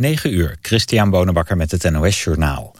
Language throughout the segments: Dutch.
9 uur, Christian Bonenbakker met het NOS Journaal.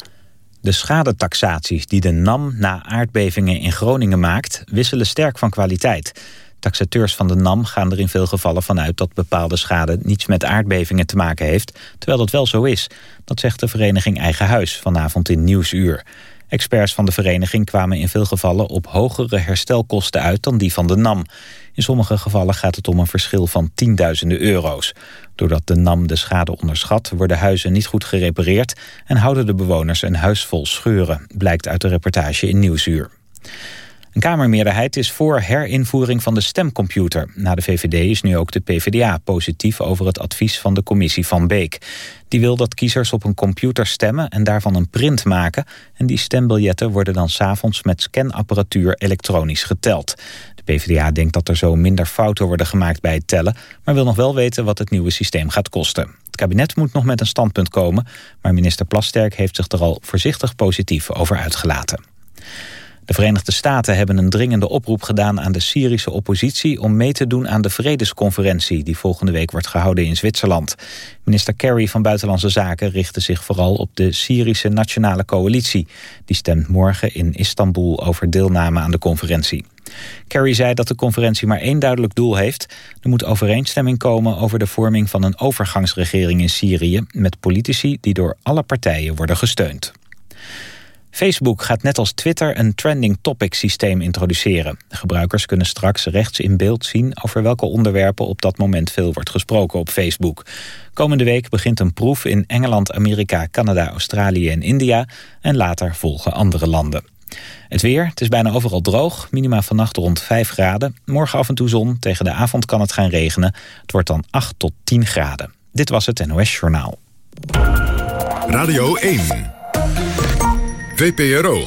De schadetaxaties die de NAM na aardbevingen in Groningen maakt... wisselen sterk van kwaliteit. Taxateurs van de NAM gaan er in veel gevallen vanuit... dat bepaalde schade niets met aardbevingen te maken heeft... terwijl dat wel zo is. Dat zegt de vereniging Eigen Huis vanavond in Nieuwsuur. Experts van de vereniging kwamen in veel gevallen op hogere herstelkosten uit dan die van de NAM. In sommige gevallen gaat het om een verschil van tienduizenden euro's. Doordat de NAM de schade onderschat, worden huizen niet goed gerepareerd... en houden de bewoners een huis vol scheuren, blijkt uit de reportage in Nieuwsuur. Een Kamermeerderheid is voor herinvoering van de stemcomputer. Na de VVD is nu ook de PvdA positief over het advies van de commissie Van Beek. Die wil dat kiezers op een computer stemmen en daarvan een print maken. En die stembiljetten worden dan s'avonds met scanapparatuur elektronisch geteld. De PvdA denkt dat er zo minder fouten worden gemaakt bij het tellen... maar wil nog wel weten wat het nieuwe systeem gaat kosten. Het kabinet moet nog met een standpunt komen... maar minister Plasterk heeft zich er al voorzichtig positief over uitgelaten. De Verenigde Staten hebben een dringende oproep gedaan aan de Syrische oppositie om mee te doen aan de vredesconferentie die volgende week wordt gehouden in Zwitserland. Minister Kerry van Buitenlandse Zaken richtte zich vooral op de Syrische Nationale Coalitie. Die stemt morgen in Istanbul over deelname aan de conferentie. Kerry zei dat de conferentie maar één duidelijk doel heeft. Er moet overeenstemming komen over de vorming van een overgangsregering in Syrië... met politici die door alle partijen worden gesteund. Facebook gaat net als Twitter een trending topic systeem introduceren. Gebruikers kunnen straks rechts in beeld zien over welke onderwerpen op dat moment veel wordt gesproken op Facebook. Komende week begint een proef in Engeland, Amerika, Canada, Australië en India en later volgen andere landen. Het weer, het is bijna overal droog, minima vannacht rond 5 graden. Morgen af en toe zon, tegen de avond kan het gaan regenen. Het wordt dan 8 tot 10 graden. Dit was het NOS Journaal. Radio 1 VPRO.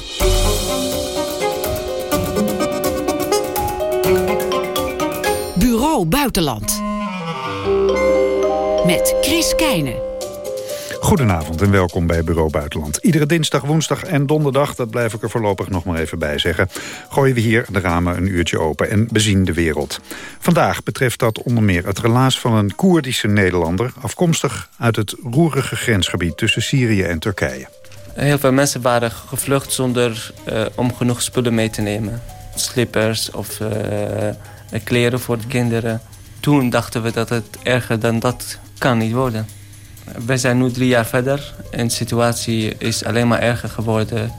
Bureau Buitenland. Met Chris Keijnen. Goedenavond en welkom bij Bureau Buitenland. Iedere dinsdag, woensdag en donderdag, dat blijf ik er voorlopig nog maar even bij zeggen... gooien we hier de ramen een uurtje open en bezien de wereld. Vandaag betreft dat onder meer het relaas van een Koerdische Nederlander... afkomstig uit het roerige grensgebied tussen Syrië en Turkije. Heel veel mensen waren gevlucht zonder uh, om genoeg spullen mee te nemen. Slippers of uh, kleren voor de kinderen. Toen dachten we dat het erger dan dat kan niet worden. We zijn nu drie jaar verder en de situatie is alleen maar erger geworden.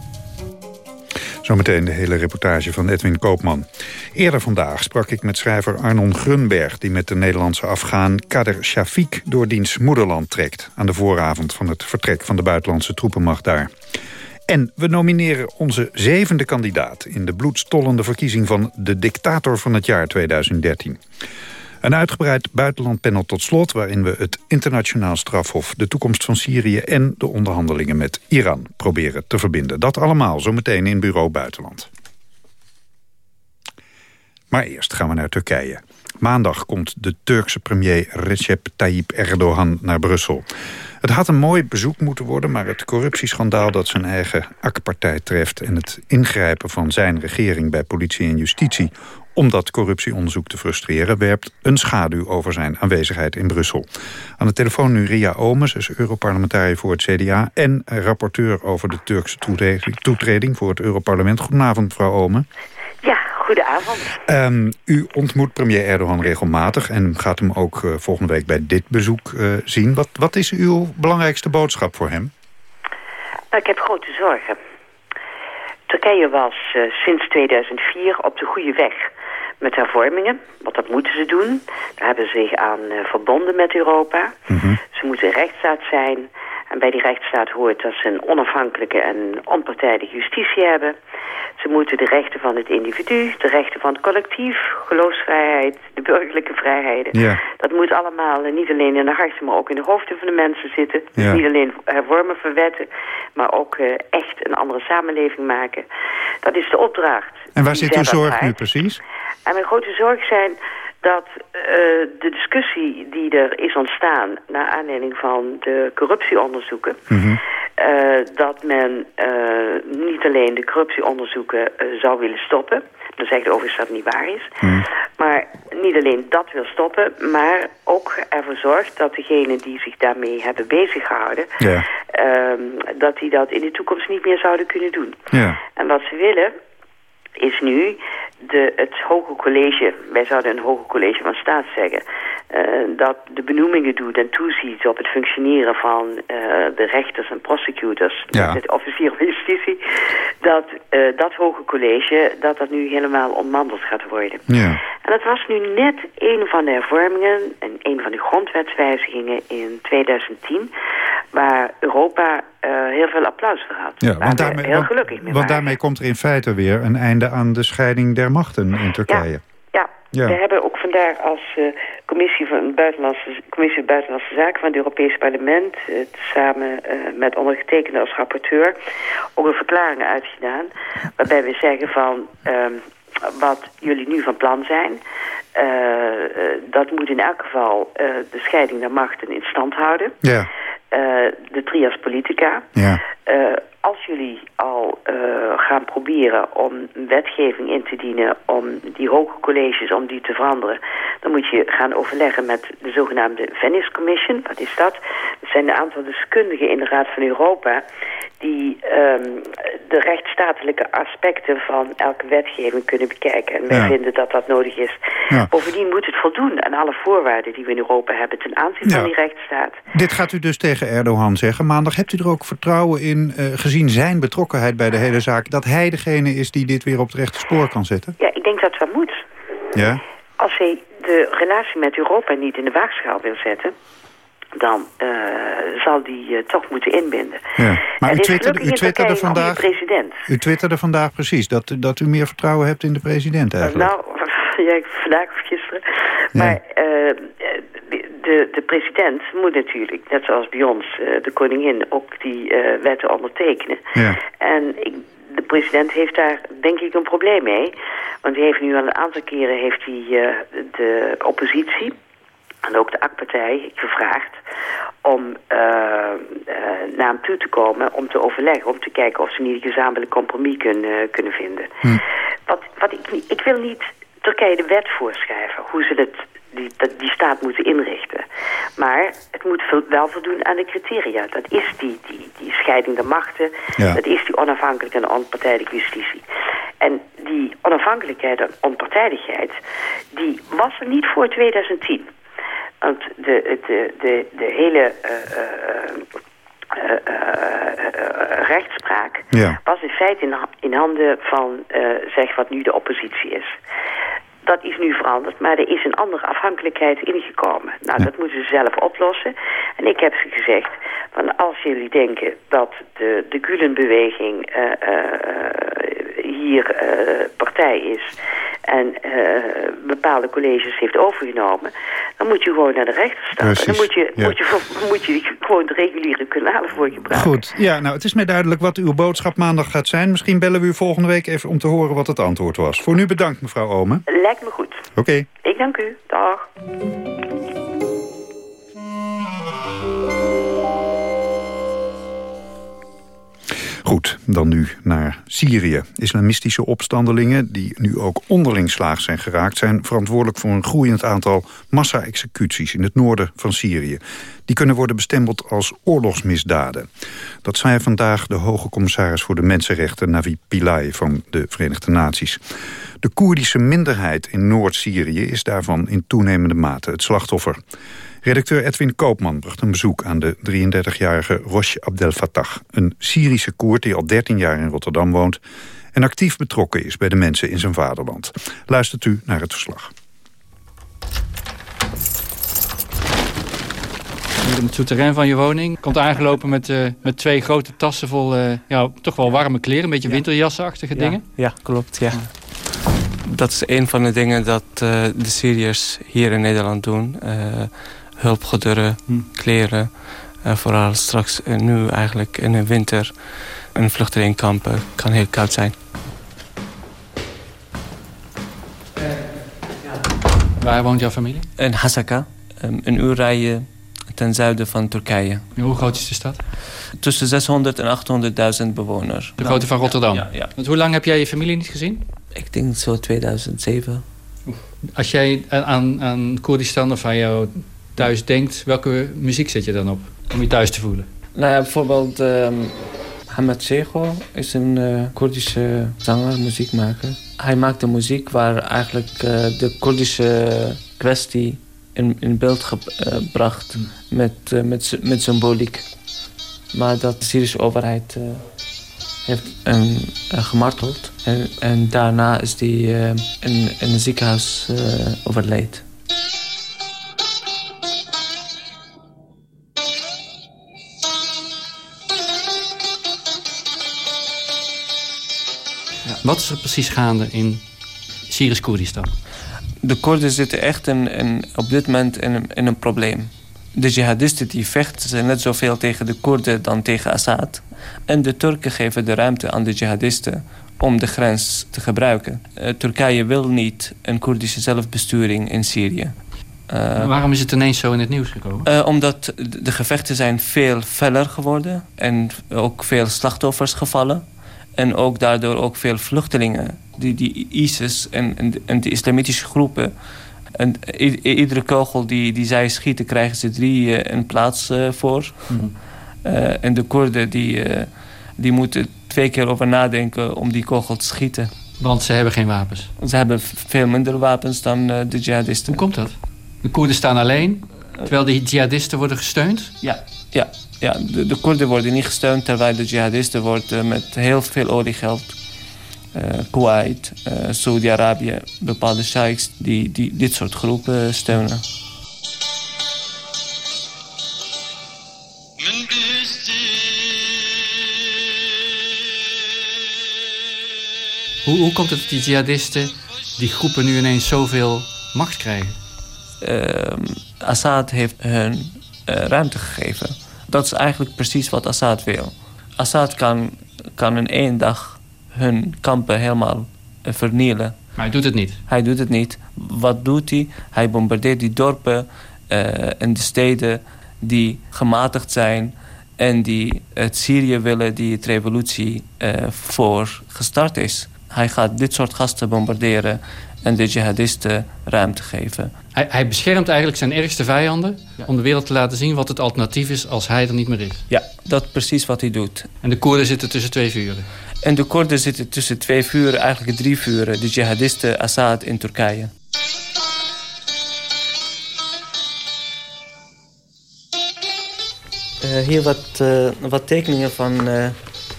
Zometeen de hele reportage van Edwin Koopman. Eerder vandaag sprak ik met schrijver Arnon Grunberg... die met de Nederlandse Afghaan Kader Shafiq door diens moederland trekt... aan de vooravond van het vertrek van de buitenlandse troepenmacht daar. En we nomineren onze zevende kandidaat... in de bloedstollende verkiezing van de dictator van het jaar 2013. Een uitgebreid buitenlandpanel tot slot... waarin we het internationaal strafhof, de toekomst van Syrië... en de onderhandelingen met Iran proberen te verbinden. Dat allemaal zometeen in Bureau Buitenland. Maar eerst gaan we naar Turkije. Maandag komt de Turkse premier Recep Tayyip Erdogan naar Brussel. Het had een mooi bezoek moeten worden... maar het corruptieschandaal dat zijn eigen AK-partij treft... en het ingrijpen van zijn regering bij politie en justitie om dat corruptieonderzoek te frustreren... werpt een schaduw over zijn aanwezigheid in Brussel. Aan de telefoon nu Ria Omes, is Europarlementariër voor het CDA... en rapporteur over de Turkse toetreding voor het Europarlement. Goedenavond, mevrouw Omen. Ja, goedenavond. Um, u ontmoet premier Erdogan regelmatig... en gaat hem ook uh, volgende week bij dit bezoek uh, zien. Wat, wat is uw belangrijkste boodschap voor hem? Nou, ik heb grote zorgen. Turkije was uh, sinds 2004 op de goede weg met hervormingen. Want dat moeten ze doen. Daar hebben ze zich aan uh, verbonden met Europa. Mhm. Ze moeten rechtsstaat zijn. En bij die rechtsstaat hoort dat ze een onafhankelijke en onpartijdige justitie hebben. Ze moeten de rechten van het individu, de rechten van het collectief, geloofsvrijheid, de burgerlijke vrijheden. Ja. Dat moet allemaal eh, niet alleen in de harten, maar ook in de hoofden van de mensen zitten. Dus niet alleen hervormen, verwetten, maar ook eh, echt een andere samenleving maken. Dat is de opdracht. En waar zit uw zorg nu precies? En mijn grote zorg zijn dat eh, de discussie die er is ontstaan... naar aanleiding van de corruptieonderzoeken... Mhm. eh, dat men eh, niet alleen de corruptieonderzoeken zou willen stoppen... dan zegt overigens dat niet waar is... Mhm. maar niet alleen dat wil stoppen, maar ook ervoor zorgt dat degenen die zich daarmee hebben bezig gehouden, Ja. ehm, dat die dat in de toekomst niet meer zouden kunnen doen. En wat ze willen is nu de, het hoge college, wij zouden een hoge college van staat zeggen, dat de benoemingen doet en toeziet op het functioneren van eh, de rechters en prosecutors, Ja. het officier van justitie, dat eh, dat hoge college, dat dat nu helemaal onmandeld gaat worden. Ja. En dat was nu net een van de hervormingen en een van de grondwetswijzigingen in 2010... waar Europa eh, heel veel applaus voor had. Ja, want daarmee, heel gelukkig mee want daarmee komt er in feite weer een einde aan de scheiding der machten in Turkije. Ja, Ja. we hebben ook vandaag als eh, commissie, van Buitenlandse, commissie Buitenlandse Zaken van het Europees Parlement... eh, samen eh, met ondergetekende als rapporteur ook een verklaring uitgedaan... waarbij we zeggen van ehm, wat jullie nu van plan zijn... dat moet in elk geval de scheiding der machten in stand houden. Ja, de trias politica. ja, als jullie al eh, gaan proberen om wetgeving in te dienen om die hoge colleges om die te veranderen, dan moet je gaan overleggen met de zogenaamde Venice Commission. Wat is dat? Dat zijn een aantal deskundigen in de Raad van Europa die ehm, de rechtsstatelijke aspecten van elke wetgeving kunnen bekijken. En wij Ja. vinden dat dat nodig is. Ja. Bovendien moet het voldoen aan alle voorwaarden die we in Europa hebben ten aanzien Ja. van die rechtsstaat. Dit gaat u dus tegen Erdogan zeggen. Maandag hebt u er ook vertrouwen in, eh, gezien zijn betrokkenheid bij de hele zaak... dat hij degene is die dit weer op het rechte spoor kan zetten? Ja, ik denk dat dat moet. Ja? Als hij de relatie met Europa niet in de waagschaal wil zetten... dan eh, zal die eh, toch moeten inbinden. ja. Maar u twitterde, u twitterde vandaag... president. U twitterde vandaag precies dat, dat u meer vertrouwen hebt in de president eigenlijk. Nou, ja, vandaag of gisteren. Maar eh, de, de president moet natuurlijk, net zoals bij ons, eh, de koningin, ook die eh, wetten ondertekenen. Ja. En ik, de president heeft daar denk ik een probleem mee. Want hij heeft nu al een aantal keren heeft hij, eh, de oppositie en ook de AK-partij gevraagd om eh, naar hem toe te komen om te overleggen, om te kijken of ze niet een gezamenlijk compromis kunnen, kunnen vinden. Wat, wat ik, niet- ik wil niet Turkije de wet voorschrijven, hoe ze het, die, die staat moeten inrichten. Maar het moet wel voldoen aan de criteria. Dat is die, die, die scheiding der machten, Ja. dat is die onafhankelijke en onpartijdige justitie. En die onafhankelijkheid en onpartijdigheid, die was er niet voor 2010. Want de, de, de, de hele eh, eh, eh, rechtspraak Ja. was in feite in, in handen van zeg wat nu de oppositie is. Dat is nu veranderd, maar er is een andere afhankelijkheid ingekomen. Nou, dat moeten ze zelf oplossen. En ik heb ze gezegd, van als jullie denken dat de, de Gulen-beweging eh, hier eh, partij is... en eh, bepaalde colleges heeft overgenomen... dan moet je gewoon naar de rechter stappen. Precies, Dan moet je, ja. moet, je, moet je gewoon de reguliere kanalen voor gebruiken. Goed, ja, nou, het is mij duidelijk wat uw boodschap maandag gaat zijn. Misschien bellen we u volgende week even om te horen wat het antwoord was. Voor nu bedankt, mevrouw Omen. Lijkt me goed. Oké. Ik dank u. Dag. Goed, dan nu naar Syrië. Islamistische opstandelingen, die nu ook onderling slaag zijn geraakt... zijn verantwoordelijk voor een groeiend aantal massa-executies... in het noorden van Syrië. Die kunnen worden bestempeld als oorlogsmisdaden. Dat zei vandaag de hoge commissaris voor de Mensenrechten... Navi Pillay van de Verenigde Naties. De Koerdische minderheid in Noord-Syrië is daarvan in toenemende mate het slachtoffer. Redacteur Edwin Koopman bracht een bezoek aan de 33-jarige Rosh Abdel Fattah. Een Syrische Koerd die al 13 jaar in Rotterdam woont... en actief betrokken is bij de mensen in zijn vaderland. Luistert u naar het verslag. In het souterrain van je woning. Komt aangelopen met, eh, met twee grote tassen vol eh, ja, toch wel warme kleren. Een beetje winterjassenachtige dingen. Ja, klopt. Ja. Dat is een van de dingen dat eh, de Syriërs hier in Nederland doen. Hulpgoederen, Hm. kleren. Eh, vooral straks eh, nu eigenlijk in de winter. Een vluchtelingenkamp eh, kan heel koud zijn. Waar woont jouw familie? In Hasaka, ehm, een uur rijden ten zuiden van Turkije. En hoe groot is de stad? Tussen 600 en 800.000 bewoners. De grootte van Rotterdam. Ja, ja. Want hoe lang heb jij je familie niet gezien? Ik denk zo 2007. Als jij aan, aan Koerdistan of aan jou thuis denkt, welke muziek zet je dan op? Om je thuis te voelen. Nou ja, bijvoorbeeld um, Mohamed Sego is een uh, Koerdische zanger, muziekmaker. Hij maakt de muziek waar eigenlijk uh, de Koerdische kwestie in, in beeld gebracht hmm. met, uh, met, met symboliek. Maar dat de Syrische overheid heeft hem gemarteld. En, en, daarna is hij in, in een ziekenhuis overleed. Wat is er precies gaande in Syrisch-Koerdistan? De Koerden zitten echt in, in, op dit moment in, in een probleem. De jihadisten die vechten zijn net zoveel tegen de Koerden dan tegen Assad. En de Turken geven de ruimte aan de jihadisten om de grens te gebruiken. Uh, Turkije wil niet een Koerdische zelfbesturing in Syrië. Uh, waarom is het ineens zo in het nieuws gekomen? Uh, omdat de gevechten zijn veel feller geworden en ook veel slachtoffers gevallen. En ook daardoor ook veel vluchtelingen. Die, die ISIS en, en, en de islamitische groepen. En iedere kogel die, die zij schieten, krijgen ze drie uh, een plaats uh, voor. Mm uh, en de Koerden die, die moeten twee keer over nadenken om die kogel te schieten. Want ze hebben geen wapens? Ze hebben veel minder wapens dan de jihadisten. Hoe komt dat? De Koerden staan alleen, terwijl de jihadisten worden gesteund? Ja, ja ja, de, de Koerden worden niet gesteund... terwijl de jihadisten worden met heel veel oliegeld... Uh, Kuwait, uh, Saudi-Arabië, bepaalde sheiks... Die, die dit soort groepen steunen. Hoe, hoe komt het dat die jihadisten, die groepen nu ineens zoveel macht krijgen? Uh, Assad heeft hun ruimte gegeven. Dat is eigenlijk precies wat Assad wil. Assad kan, kan in één dag hun kampen helemaal eh, vernielen. Maar hij doet het niet? Hij doet het niet. Wat doet hij? Hij bombardeert die dorpen uh, en de steden die gematigd zijn... en die het Syrië willen, die het revolutie uh, voor gestart is. Hij gaat dit soort gasten bombarderen en de jihadisten ruimte geven. Hij, hij beschermt eigenlijk zijn ergste vijanden... om de wereld te laten zien wat het alternatief is als hij er niet meer is. Ja, dat is precies wat hij doet. En de Koerden zitten tussen twee vuren? En de Koerden zitten tussen twee vuren, eigenlijk drie vuren. De jihadisten, Assad in Turkije. Uh, hier wat, uh, wat tekeningen van uh,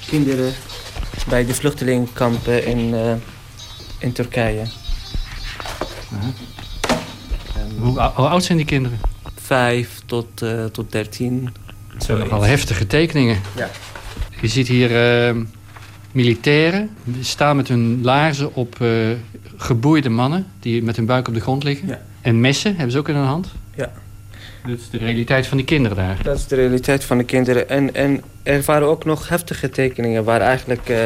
kinderen bij de vluchtelingenkampen in, in Turkije. -huh. Hoe, hoe, oud zijn die kinderen? Vijf tot, uh, tot dertien. Het zijn nogal heftige tekeningen. Ja. Je ziet hier uh, militairen staan met hun laarzen op uh, geboeide mannen... die met hun buik op de grond liggen. Ja. En messen hebben ze ook in hun hand. Ja. Dat is de realiteit van die kinderen daar. Dat is de realiteit van de kinderen. En, en er waren ook nog heftige tekeningen... waar eigenlijk uh,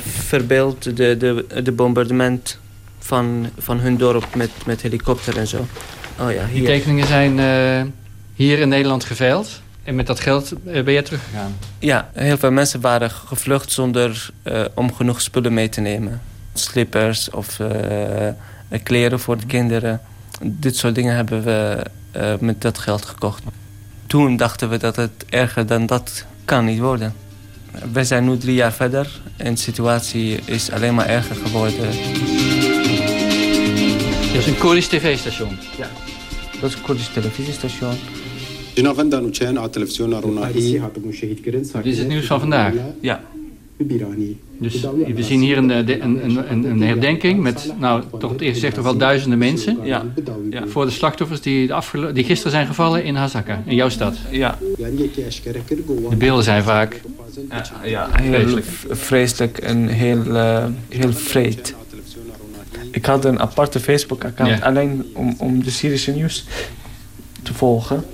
verbeeld de, de, de bombardement van, van hun dorp met, met helikopter en zo. Oh ja, hier. Die tekeningen zijn uh, hier in Nederland geveild. En met dat geld uh, ben je teruggegaan? Ja, heel veel mensen waren gevlucht zonder uh, om genoeg spullen mee te nemen. Slippers of kleren voor de kinderen. Dit soort dingen hebben we met dat geld gekocht. Toen dachten we dat het erger dan dat kan niet worden. We zijn nu drie jaar verder en de situatie is alleen maar erger geworden. Dat is een Koerdisch tv-station. Ja, dat is een Koerdisch televisiestation. Dit is het nieuws van vandaag? Ja. Dus we zien hier een, een, een, een herdenking met, nou, toch het eerst gezegd toch wel duizenden mensen. Ja. ja. Voor de slachtoffers die, de die gisteren zijn gevallen in Hazaka, in jouw stad. Ja. De beelden zijn vaak ja, ja, heel vreselijk, vreselijk en heel, uh, heel vreed. Ik had een aparte Facebook-account alleen om, om de Syrische nieuws te volgen.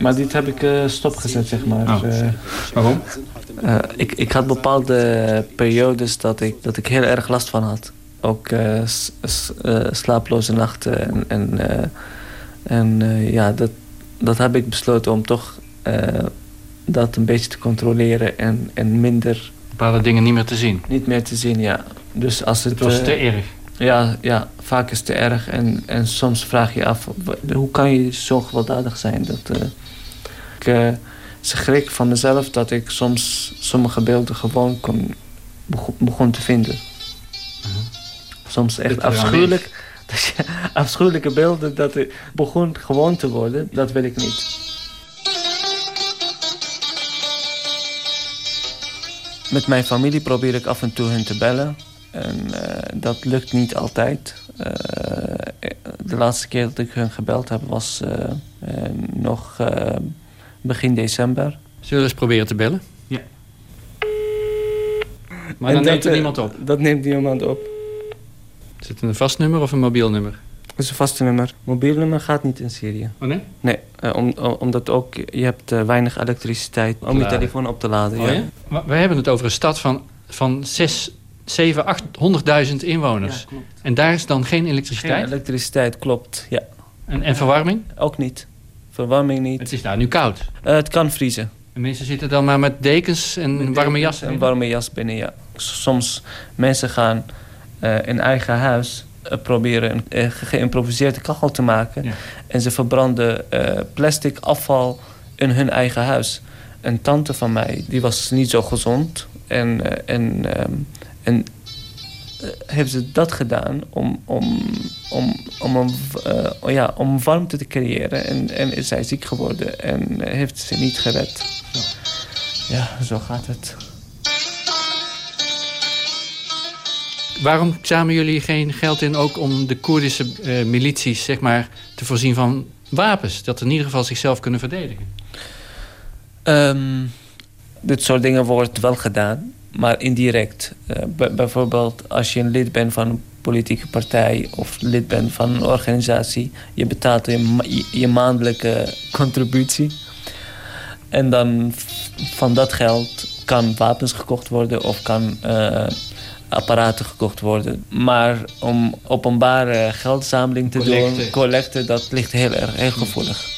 Maar dit heb ik eh, stopgezet, zeg maar. Oh. Eh, Waarom? eh, ik, ik had bepaalde periodes dat ik, dat ik heel erg last van had. Ook slaaploze nachten. En, en, en ja, dat, dat heb ik besloten om toch dat een beetje te controleren. En, en minder Bepaalde dingen niet meer te zien. niet meer te zien, ja. Dus als het... Het was te erg. Ja, ja, vaak is het te erg. En, en soms vraag je af, hoe kan je zo gewelddadig zijn? Dat, uh, ik uh, schrik van mezelf dat ik soms sommige beelden gewoon kon, begon, te vinden. Soms echt afschuwelijk. Dat je, afschuwelijke beelden, dat het begon gewoon te worden, dat wil ik niet. Met mijn familie probeer ik af en toe hen te bellen. En uh, dat lukt niet altijd. Uh, de laatste keer dat ik hun gebeld heb was uh, nog begin december. Zullen we eens proberen te bellen? Ja. Maar dan neemt er niemand op? Dat neemt niemand op. Is het een vast nummer of een mobiel nummer? Het is een vaste nummer. Mobiel nummer gaat niet in Syrië. Oh nee? Nee, om, omdat ook je hebt weinig elektriciteit om je telefoon op te laden. Oh, ja? ja? We hebben het over een stad van, van 6 7, 800.000 inwoners. Ja, en daar is dan geen elektriciteit? Geen elektriciteit, klopt, ja. En, en verwarming? Ook niet. Verwarming niet. Het is daar nu koud? Uh, het kan vriezen. En mensen zitten dan maar met dekens en warme jas Een warme jas binnen, ja. Soms mensen gaan uh, in eigen huis uh, proberen een geïmproviseerde kachel te maken. Ja. En ze verbranden plastic afval in hun eigen huis. Een tante van mij, die was niet zo gezond. En, en um, en uh, hebben ze dat gedaan om, om, om, om, een, uh, ja, om warmte te creëren. En, en is zij ziek geworden en heeft ze niet gered. Ja, zo gaat het. Waarom samen jullie geen geld in ook om de Koerdische uh, milities zeg maar, te voorzien van wapens? Dat ze in ieder geval zichzelf kunnen verdedigen? Um, dit soort dingen wordt wel gedaan maar indirect. Uh, bijvoorbeeld als je een lid bent van een politieke partij of lid bent van een organisatie, je betaalt je, je maandelijke contributie. En dan van dat geld kan wapens gekocht worden of kan uh, apparaten gekocht worden. Maar om openbare geldzameling te doen, collecten, dat ligt heel erg heel gevoelig.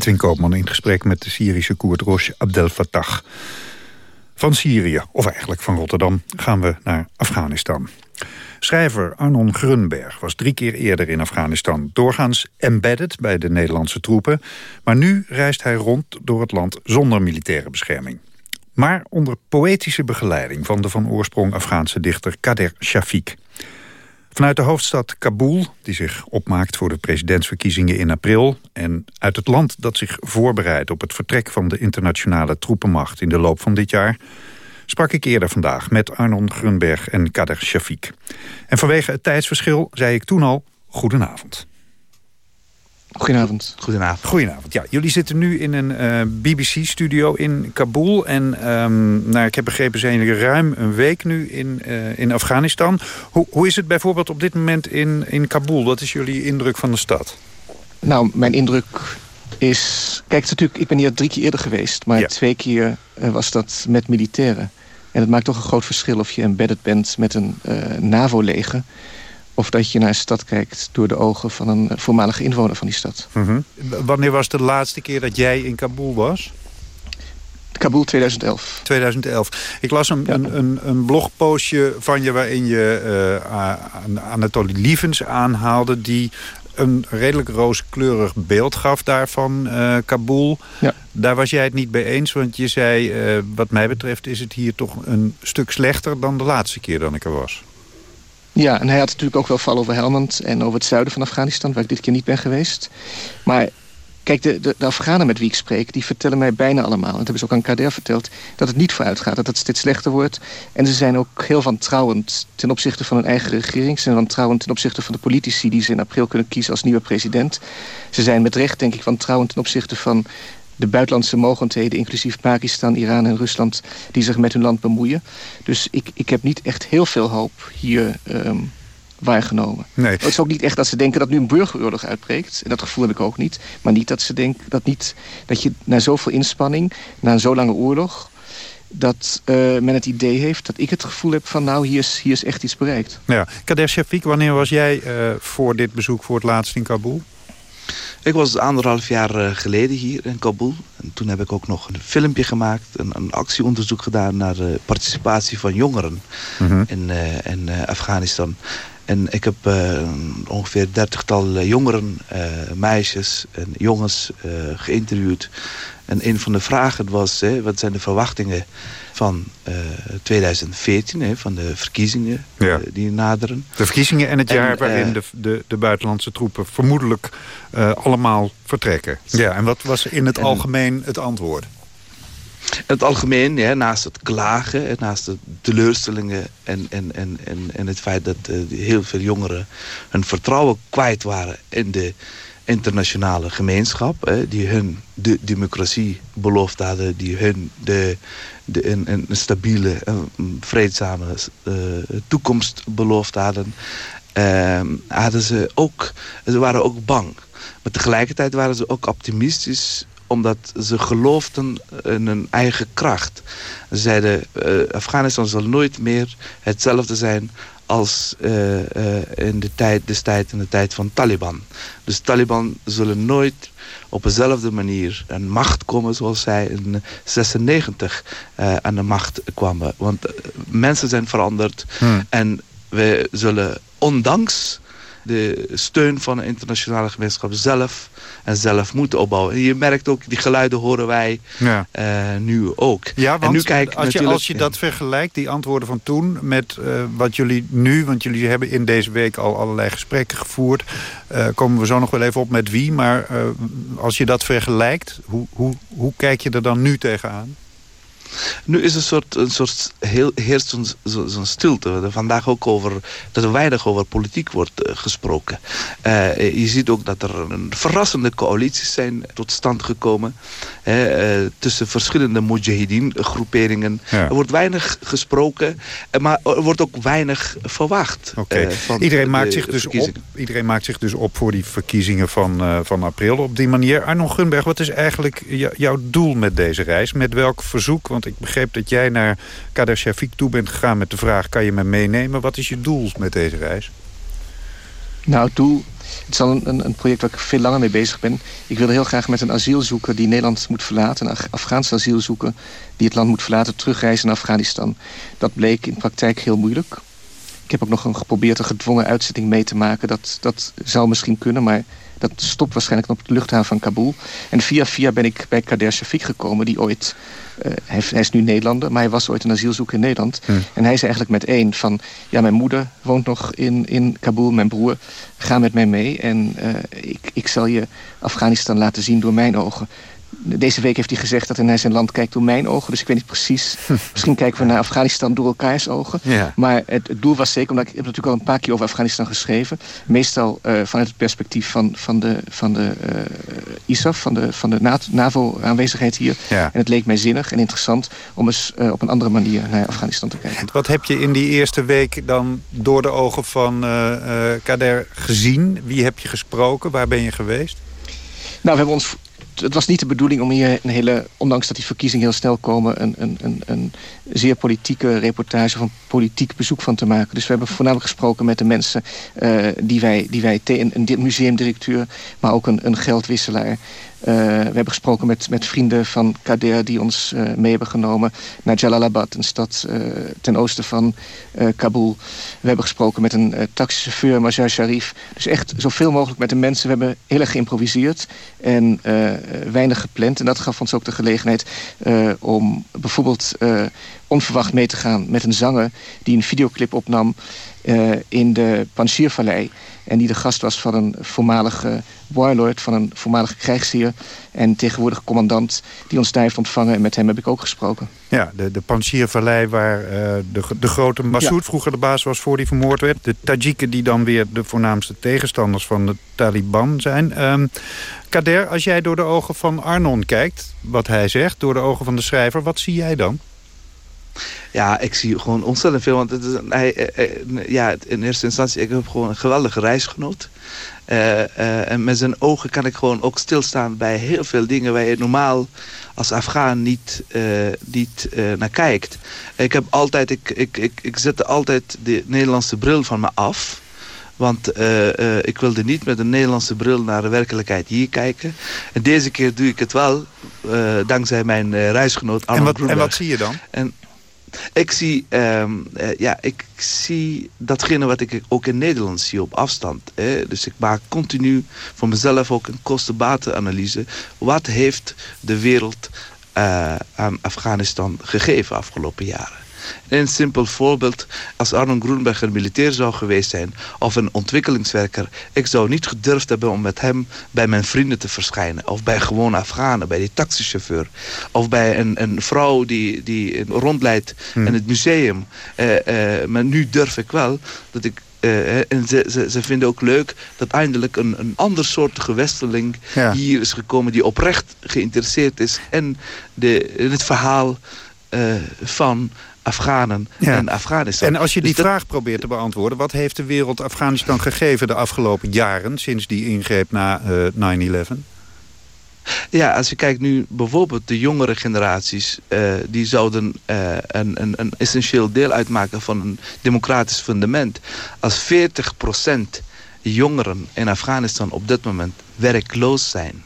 Edwin Koopman in gesprek met de Syrische Koerd Rosh Abdel Fattah. Van Syrië, of eigenlijk van Rotterdam, gaan we naar Afghanistan. Schrijver Arnon Grunberg was drie keer eerder in Afghanistan. Doorgaans embedded bij de Nederlandse troepen. Maar nu reist hij rond door het land zonder militaire bescherming. Maar onder poëtische begeleiding van de van oorsprong Afghaanse dichter Kader Shafiq. Vanuit de hoofdstad Kabul, die zich opmaakt voor de presidentsverkiezingen in april... en uit het land dat zich voorbereidt op het vertrek van de internationale troepenmacht... in de loop van dit jaar, sprak ik eerder vandaag met Arnon Grunberg en Kader Shafiq. En vanwege het tijdsverschil zei ik toen al goedenavond. Goedenavond. Goedenavond. Goedenavond. Ja, jullie zitten nu in een uh, eh, BBC-studio in Kabul. En um, nou, ik heb begrepen, zijn jullie ruim een week nu in, uh, in Afghanistan. Hoe, hoe is het bijvoorbeeld op dit moment in, in Kabul? Wat is jullie indruk van de stad? Nou, mijn indruk is... Kijk, het is natuurlijk, ik ben hier drie keer eerder geweest. Maar ja. twee keer uh, was dat met militairen. En het maakt toch een groot verschil of je embedded bent met een NAVO-leger of dat je naar een stad kijkt door de ogen van een voormalige inwoner van die stad. Mm -hmm. Wanneer was de laatste keer dat jij in Kabul was? Kabul 2011. 2011. Ik las een, ja. een, een, een, blogpostje van je waarin je uh, Anatoly Lievens aanhaalde... die een redelijk rooskleurig beeld gaf daarvan uh, Kabul. Ja. Daar was jij het niet mee eens, want je zei... Uh, wat mij betreft is het hier toch een stuk slechter dan de laatste keer dat ik er was. Ja, en hij had natuurlijk ook wel val over Helmand en over het zuiden van Afghanistan, waar ik dit keer niet ben geweest. Maar kijk, de, de, de Afghanen met wie ik spreek, die vertellen mij bijna allemaal, en dat hebben ze ook aan Kader verteld, dat het niet vooruit gaat, dat het steeds slechter wordt. En ze zijn ook heel wantrouwend ten opzichte van hun eigen regering. Ze zijn wantrouwend ten opzichte van de politici die ze in april kunnen kiezen als nieuwe president. Ze zijn met recht, denk ik, wantrouwend ten opzichte van de buitenlandse mogendheden, inclusief Pakistan, Iran en Rusland... die zich met hun land bemoeien. Dus ik, ik heb niet echt heel veel hoop hier um, waargenomen. Nee. Het is ook niet echt dat ze denken dat nu een burgeroorlog uitbreekt. En dat gevoel heb ik ook niet. Maar niet dat ze denken dat, niet, dat je na zoveel inspanning, na een zo lange oorlog dat uh, men het idee heeft dat ik het gevoel heb van... nou, hier is, hier is echt iets bereikt. Ja. Kader Shafiq, wanneer was jij uh, voor dit bezoek voor het laatst in Kabul? Ik was anderhalf jaar geleden hier in Kabul. En toen heb ik ook nog een filmpje gemaakt. Een, een actieonderzoek gedaan naar de participatie van jongeren Mhm. in, eh, in eh, Afghanistan. En ik heb eh, ongeveer dertigtal jongeren, eh, meisjes en jongens eh, geïnterviewd. En een van de vragen was, hè, wat zijn de verwachtingen van eh, 2014, hè, van de verkiezingen Ja. eh, die naderen. De verkiezingen en het En, jaar waarin eh, de, de, de buitenlandse troepen vermoedelijk eh, allemaal vertrekken. Ja, en wat was in het En- algemeen het antwoord? In het algemeen, ja, naast het klagen, en naast de teleurstellingen en, en, en, en, en het feit dat eh, heel veel jongeren hun vertrouwen kwijt waren in de internationale gemeenschap, hè, die hun de democratie beloofd hadden, die hun de, de, een, een stabiele vreedzame eh, toekomst beloofd hadden, eh, hadden ze ook, ze waren ook bang. Maar tegelijkertijd waren ze ook optimistisch omdat ze geloofden in hun eigen kracht. Ze zeiden, eh, Afghanistan zal nooit meer hetzelfde zijn als eh, eh, in de tijd, destijds in de tijd van Taliban. Dus Taliban zullen nooit op dezelfde manier aan macht komen zoals zij in 96 eh, aan de macht kwamen. Want mensen zijn veranderd Hmm. en we zullen ondanks de steun van de internationale gemeenschap zelf en zelf moeten opbouwen. En je merkt ook, die geluiden horen wij Ja. eh, nu ook. Ja, want en nu kijk, als, je, als je dat vergelijkt, die antwoorden van toen... met eh, wat jullie nu, want jullie hebben in deze week al allerlei gesprekken gevoerd... eh, komen we zo nog wel even op met wie. Maar als je dat vergelijkt, hoe, hoe, hoe kijk je er dan nu tegenaan? Nu is een soort, een soort heel, heerst zo'n zo, zo'n stilte. Vandaag ook over, dat er weinig over politiek wordt eh, gesproken. Eh, je ziet ook dat er een verrassende coalities zijn tot stand gekomen. hè, eh, tussen verschillende mujahideen-groeperingen. Ja. Er wordt weinig gesproken, maar er wordt ook weinig verwacht. Iedereen, de maakt zich dus op, iedereen maakt zich dus op voor die verkiezingen van, van april op die manier. Arnon Gunberg, wat is eigenlijk jou- jouw doel met deze reis? Met welk verzoek? Ik begreep dat jij naar Kader Shafiq toe bent gegaan met de vraag... kan je me meenemen? Wat is je doel met deze reis? Nou, het doel... Het is al een, een, project waar ik veel langer mee bezig ben. Ik wilde heel graag met een asielzoeker die Nederland moet verlaten... een Af- Afghaanse asielzoeker die het land moet verlaten... terugreizen naar Afghanistan. Dat bleek in praktijk heel moeilijk. Ik heb ook nog een geprobeerd een gedwongen uitzetting mee te maken. Dat, dat zou misschien kunnen, maar dat stopt waarschijnlijk op de luchthaven van Kabul. En via via ben ik bij Kader Shafiq gekomen, die ooit... eh, hij, is nu Nederlander, maar hij was ooit een asielzoeker in Nederland. Hm. En hij zei eigenlijk met één van... ja, mijn moeder woont nog in, in Kabul, mijn broer. Ga met mij mee en eh, ik, ik zal je Afghanistan laten zien door mijn ogen. Deze week heeft hij gezegd dat hij naar zijn land kijkt door mijn ogen. Dus ik weet niet precies. Misschien kijken we naar Afghanistan door elkaars ogen. Ja. Maar het, het doel was zeker, omdat ik, heb natuurlijk al een paar keer over Afghanistan geschreven. Meestal eh, vanuit het perspectief van, van de, van de eh, ISAF, van de, van de NAVO-aanwezigheid hier. Ja. En het leek mij zinnig en interessant om eens eh, op een andere manier naar Afghanistan te kijken. Wat heb je in die eerste week dan door de ogen van Kader gezien? Wie heb je gesproken? Waar ben je geweest? Nou, we hebben ons. Het was niet de bedoeling om hier een hele, ondanks dat die verkiezingen heel snel komen, een, een, een, een zeer politieke reportage of een politiek bezoek van te maken. Dus we hebben voornamelijk gesproken met de mensen eh, die wij, die wij te- een, een museumdirecteur, maar ook een, een geldwisselaar. Eh, we hebben gesproken met, met vrienden van Kader die ons eh, mee hebben genomen naar Jalalabad, een stad eh, ten oosten van Kabul. We hebben gesproken met een taxichauffeur, Mazar Sharif. Dus echt zoveel mogelijk met de mensen. We hebben heel erg geïmproviseerd en weinig gepland. En dat gaf ons ook de gelegenheid om bijvoorbeeld onverwacht mee te gaan met een zanger die een videoclip opnam in de Panjshir-vallei. En die de gast was van een voormalige warlord, van een voormalige krijgsheer... en tegenwoordig commandant die ons daar heeft ontvangen. En met hem heb ik ook gesproken. Ja, de, de Panjshir-vallei waar eh, de, de grote Massoud vroeger de baas was voor die vermoord werd. De Tajiken die dan weer de voornaamste tegenstanders van de Taliban zijn. Ehm, Kader, als jij door de ogen van Arnon kijkt, wat hij zegt, door de ogen van de schrijver, wat zie jij dan? Ja, ik zie gewoon ontzettend veel. Want het is, hij, eh, eh, ja, in eerste instantie, ik heb gewoon een geweldige reisgenoot. Eh, en met zijn ogen kan ik gewoon ook stilstaan bij heel veel dingen waar je normaal als Afghaan niet, niet naar kijkt. Ik heb altijd, ik, ik, ik, ik zette altijd de Nederlandse bril van me af. Want ik wilde niet met een Nederlandse bril naar de werkelijkheid hier kijken. En deze keer doe ik het wel, dankzij mijn reisgenoot Arno en wat, en wat zie je dan? En, ik zie, ehm, ja, ik zie datgene wat ik ook in Nederland zie op afstand. Hè. Dus ik maak continu voor mezelf ook een kosten-batenanalyse. Wat heeft de wereld uh, aan Afghanistan gegeven afgelopen jaren? Een simpel voorbeeld, als Arnold Groenberger militair zou geweest zijn... of een ontwikkelingswerker, ik zou niet gedurfd hebben om met hem bij mijn vrienden te verschijnen. Of bij gewone Afghanen, bij die taxichauffeur. Of bij een, een vrouw die, die rondleidt hmm. in het museum. Uh, uh, maar nu durf ik wel dat ik uh, en ze, ze, ze, vinden ook leuk dat eindelijk een, een ander soort gewesteling hier is gekomen... die oprecht geïnteresseerd is in, de, in het verhaal uh, van Afghanen en Afghanistan. En als je die dus vraag probeert te beantwoorden... wat heeft de wereld Afghanistan gegeven de afgelopen jaren... sinds die ingreep na uh, eh, 9-11? Ja, als je kijkt nu bijvoorbeeld de jongere generaties... Uh, die zouden uh, een, een, een, essentieel deel uitmaken van een democratisch fundament. Als 40% jongeren in Afghanistan op dit moment werkloos zijn...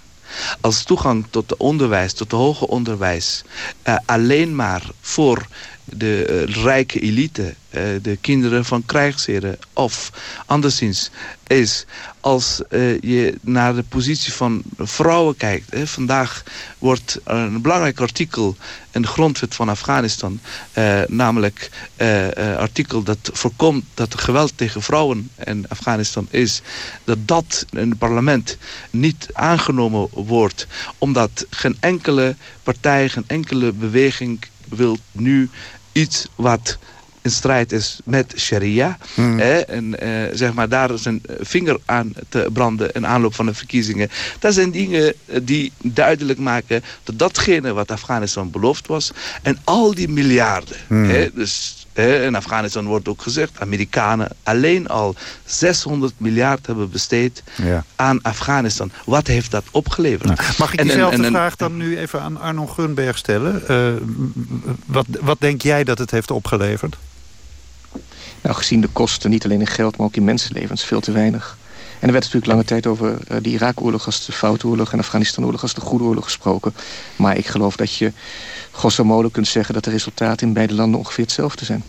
als toegang tot de onderwijs, tot de hoger onderwijs... Uh, alleen maar voor de uh, rijke elite, uh, de kinderen van krijgsheren of anderszins is als uh, je naar de positie van vrouwen kijkt. Hè. Vandaag wordt een belangrijk artikel in de grondwet van Afghanistan, namelijk artikel dat voorkomt dat geweld tegen vrouwen in Afghanistan is, dat dat in het parlement niet aangenomen wordt, omdat geen enkele partij, geen enkele beweging wil nu iets wat in strijd is met sharia. Hmm. Hè, en uh, zeg maar daar zijn vinger aan te branden in aanloop van de verkiezingen. Dat zijn dingen die duidelijk maken dat datgene wat Afghanistan beloofd was. En al die miljarden. Hmm. Hè, dus in Afghanistan wordt ook gezegd... Amerikanen alleen al 600 miljard hebben besteed aan Afghanistan. Wat heeft dat opgeleverd? Nou, mag ik diezelfde vraag dan nu even aan Arno Grunberg stellen? Uh, wat, wat denk jij dat het heeft opgeleverd? Nou, gezien de kosten, niet alleen in geld, maar ook in mensenlevens, veel te weinig. En er werd natuurlijk lange tijd over uh, de Irak-oorlog als de foutoorlog... en Afghanistan-oorlog als de goede oorlog gesproken. Maar ik geloof dat je grosso modo kunt zeggen... dat de resultaten in beide landen ongeveer hetzelfde zijn.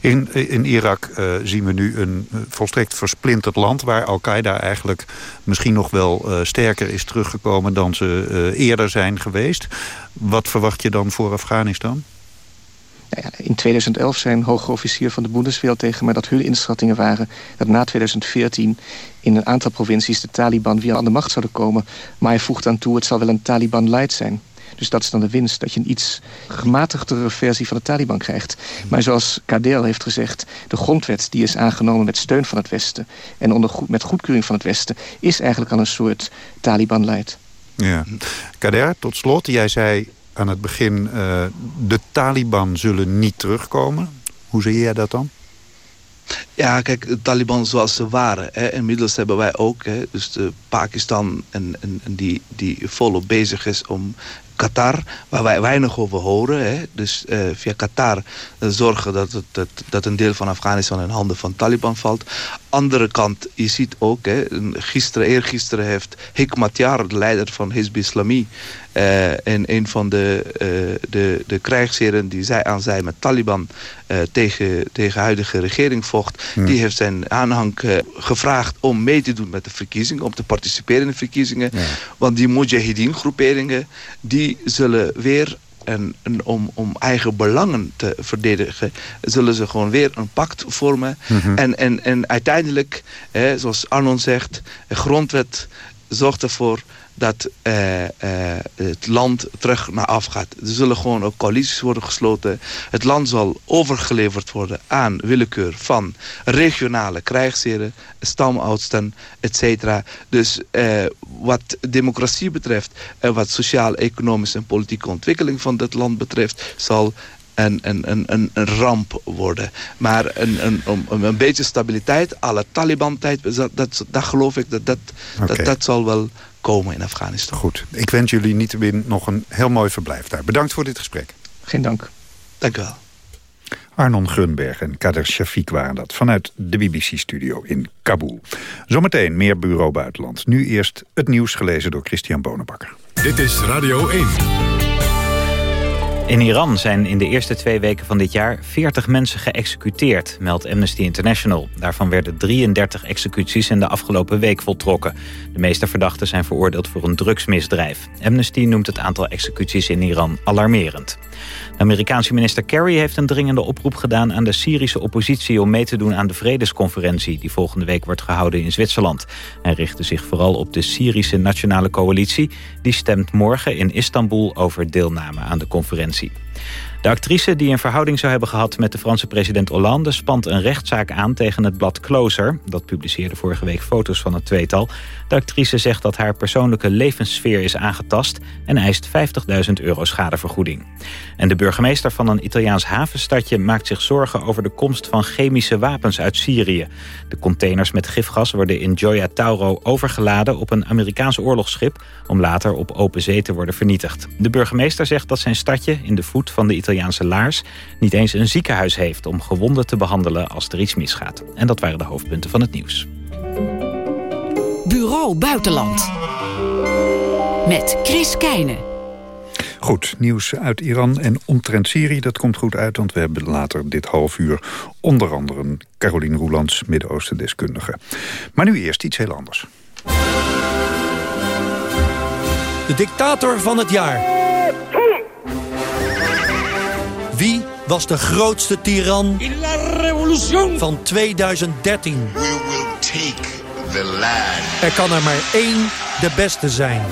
In, in Irak uh, zien we nu een uh, volstrekt versplinterd land... waar Al-Qaeda eigenlijk misschien nog wel sterker is teruggekomen... dan ze eerder zijn geweest. Wat verwacht je dan voor Afghanistan? In 2011 zijn hoge officier van de Bundeswehr tegen mij... dat hun inschattingen waren dat na 2014 in een aantal provincies... de Taliban weer aan de macht zouden komen. Maar hij voegt aan toe, het zal wel een Taliban-light zijn... Dus dat is dan de winst, dat je een iets gematigdere versie van de Taliban krijgt. Maar zoals Kadel heeft gezegd, de grondwet die is aangenomen met steun van het Westen... en onder met goedkeuring van het Westen, is eigenlijk al een soort Taliban-leid. Ja. Kader, tot slot, jij zei aan het begin... Uh, de Taliban zullen niet terugkomen. Hoe zie jij dat dan? Ja, kijk, de Taliban zoals ze waren. Hè. Inmiddels hebben wij ook, hè, dus Pakistan... En, en, die, die volop bezig is om Qatar, waar wij weinig over horen. Hè. Dus uh, via Qatar uh, zorgen dat, het, dat, dat een deel van Afghanistan in handen van Taliban valt. Andere kant, je ziet ook, hè, gisteren, eergisteren heeft Hikmatyar, de leider van Hizb Islami... Uh, en een van de, uh, de, de krijgsheren die zij aan zij met Taliban uh, tegen, tegen de huidige regering vocht... Hmm. die heeft zijn aanhang gevraagd om mee te doen met de verkiezingen... om te participeren in de verkiezingen. Ja. Want die mujahideen-groeperingen... die zullen weer en, en, om, om eigen belangen te verdedigen... zullen ze gewoon weer een pact vormen. Mm -hmm. en, en, en uiteindelijk, hè, zoals Arnon zegt... de grondwet zorgt ervoor dat uh, uh, het land terug naar af gaat. Er zullen gewoon ook coalities worden gesloten. Het land zal overgeleverd worden aan willekeur van regionale krijgsheren, stamoudsten, etc. Dus uh, wat democratie betreft en wat sociaal-economische en politieke ontwikkeling van dit land betreft, zal een, een, een, een, ramp worden. Maar een, een, een, een beetje stabiliteit, alle Taliban-tijd, dat, dat, dat geloof ik, dat dat, okay. dat, dat zal wel komen in Afghanistan. Goed, ik wens jullie niet nog een heel mooi verblijf daar. Bedankt voor dit gesprek. Geen dank. Dank u wel. Arnon Grunberg en Kader Shafiq waren dat vanuit de BBC-studio in Kabul. Zometeen meer Bureau Buitenland. Nu eerst het nieuws gelezen door Christian Bonenbakker. Dit is Radio 1. In Iran zijn in de eerste twee weken van dit jaar 40 mensen geëxecuteerd, meldt Amnesty International. Daarvan werden 33 executies in de afgelopen week voltrokken. De meeste verdachten zijn veroordeeld voor een drugsmisdrijf. Amnesty noemt het aantal executies in Iran alarmerend. De Amerikaanse minister Kerry heeft een dringende oproep gedaan aan de Syrische oppositie om mee te doen aan de vredesconferentie die volgende week wordt gehouden in Zwitserland. Hij richtte zich vooral op de Syrische Nationale Coalitie. Die stemt morgen in Istanbul over deelname aan de conferentie. Defensie. De actrice die een verhouding zou hebben gehad met de Franse president Hollande... spant een rechtszaak aan tegen het blad Closer. Dat publiceerde vorige week foto's van het tweetal. De actrice zegt dat haar persoonlijke levenssfeer is aangetast... en eist 50.000 euro schadevergoeding. En de burgemeester van een Italiaans havenstadje... maakt zich zorgen over de komst van chemische wapens uit Syrië. De containers met gifgas worden in Gioia Tauro overgeladen... op een Amerikaans oorlogsschip... om later op open zee te worden vernietigd. De burgemeester zegt dat zijn stadje in de voet van de Italiaanse laars... niet eens een ziekenhuis heeft om gewonden te behandelen als er iets misgaat. En dat waren de hoofdpunten van het nieuws. Bureau Buitenland. Met Chris Keijnen. Goed, nieuws uit Iran en omtrent Syrië. Dat komt goed uit, want we hebben later dit half uur... onder andere een Caroline Roelands, Midden-Oosten-deskundige. Maar nu eerst iets heel anders. De dictator van het jaar. Wie was de grootste tiran van 2013? We will take the land. Er kan er maar één de beste zijn.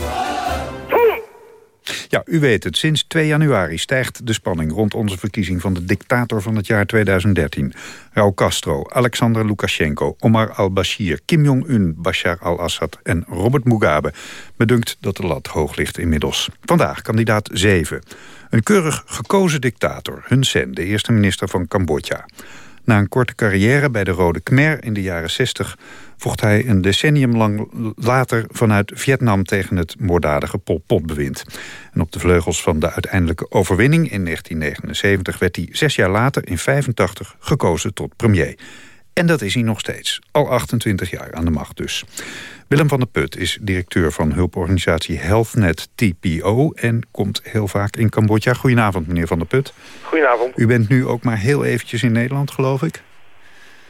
Ja, u weet het. Sinds 2 januari stijgt de spanning rond onze verkiezing van de dictator van het jaar 2013. Raúl Castro, Alexander Lukashenko, Omar al-Bashir, Kim Jong-un, Bashar al-Assad en Robert Mugabe. Me dunkt dat de lat hoog ligt inmiddels. Vandaag kandidaat 7. Een keurig gekozen dictator, Hun Sen, de eerste minister van Cambodja. Na een korte carrière bij de Rode Khmer in de jaren 60... vocht hij een decennium lang later vanuit Vietnam... tegen het moorddadige Pol Pot-bewind. En op de vleugels van de uiteindelijke overwinning in 1979... werd hij zes jaar later in 85 gekozen tot premier. En dat is hij nog steeds. Al 28 jaar aan de macht dus. Willem van der Put is directeur van hulporganisatie HealthNet TPO... en komt heel vaak in Cambodja. Goedenavond, meneer van der Put. Goedenavond. U bent nu ook maar heel eventjes in Nederland, geloof ik?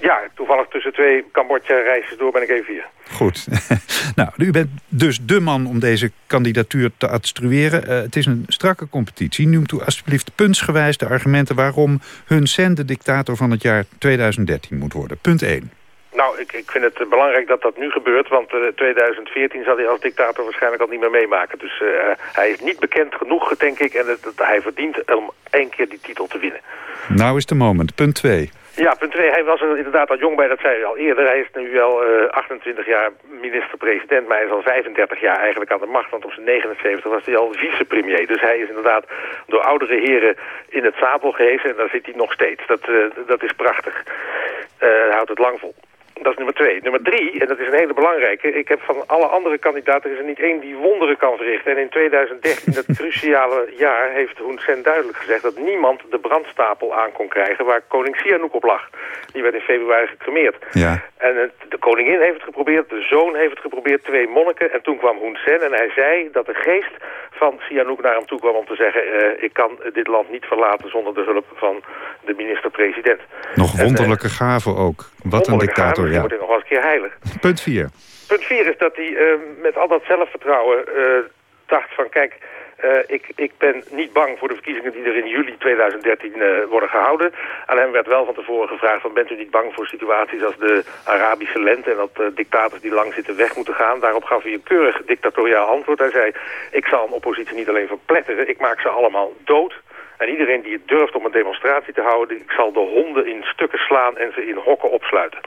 Ja, toevallig tussen twee Cambodja-reisjes door ben ik even hier. Goed. nou, u bent dus de man om deze kandidatuur te adstrueren. Uh, het is een strakke competitie. Noemt u alsjeblieft puntsgewijs de argumenten... waarom Hun Sen de dictator van het jaar 2013 moet worden. Punt 1. Nou, ik, ik vind het belangrijk dat dat nu gebeurt, want uh, 2014 zal hij als dictator waarschijnlijk al niet meer meemaken. Dus uh, hij is niet bekend genoeg, denk ik, en het, het, hij verdient om één keer die titel te winnen. Nou is de moment. Punt 2. Ja, punt 2. Hij was er inderdaad al jong bij, dat zei u al eerder. Hij is nu wel uh, 28 jaar minister-president, maar hij is al 35 jaar eigenlijk aan de macht. Want op zijn 79 was hij al vicepremier. Dus hij is inderdaad door oudere heren in het zadel gehezen en daar zit hij nog steeds. Dat, uh, dat is prachtig. hij houdt het lang vol. Dat is nummer twee. Nummer drie, en dat is een hele belangrijke... ik heb van alle andere kandidaten is er niet één die wonderen kan verrichten. En in 2013, dat cruciale jaar, heeft Hun Sen duidelijk gezegd... dat niemand de brandstapel aan kon krijgen waar koning Sihanouk op lag. Die werd in februari gecremeerd. Ja. En de koningin heeft het geprobeerd, de zoon heeft het geprobeerd, twee monniken. En toen kwam Hun Sen en hij zei dat de geest van Sihanouk naar hem toe kwam om te zeggen... Uh, ik kan dit land niet verlaten zonder de hulp van de minister-president. Nog wonderlijke en, uh, gaven ook. Wat een dictator, gaven, ja. wordt hij nog wel eens een keer heilig. Punt 4. Punt 4 is dat hij uh, met al dat zelfvertrouwen dacht van... kijk, uh, ik, ik ben niet bang voor de verkiezingen die er in juli 2013 uh, worden gehouden. Aan hem werd wel van tevoren gevraagd van bent u niet bang voor situaties als de Arabische lente en dat uh, dictators die lang zitten weg moeten gaan. Daarop gaf hij een keurig dictatoriaal antwoord. Hij zei ik zal een oppositie niet alleen verpletteren, ik maak ze allemaal dood. En iedereen die het durft om een demonstratie te houden, ik zal de honden in stukken slaan en ze in hokken opsluiten.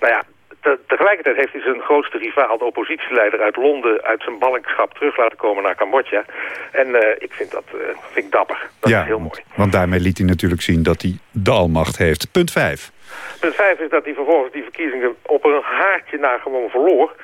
Nou ja, te, tegelijkertijd heeft hij zijn grootste rivaal, de oppositieleider uit Londen, uit zijn ballingschap terug laten komen naar Cambodja. En uh, ik vind dat uh, vind ik dapper. Dat ja, is heel mooi. Want daarmee liet hij natuurlijk zien dat hij de almacht heeft. Punt 5. Punt 5 is dat hij vervolgens die verkiezingen op een haartje na gewoon verloor.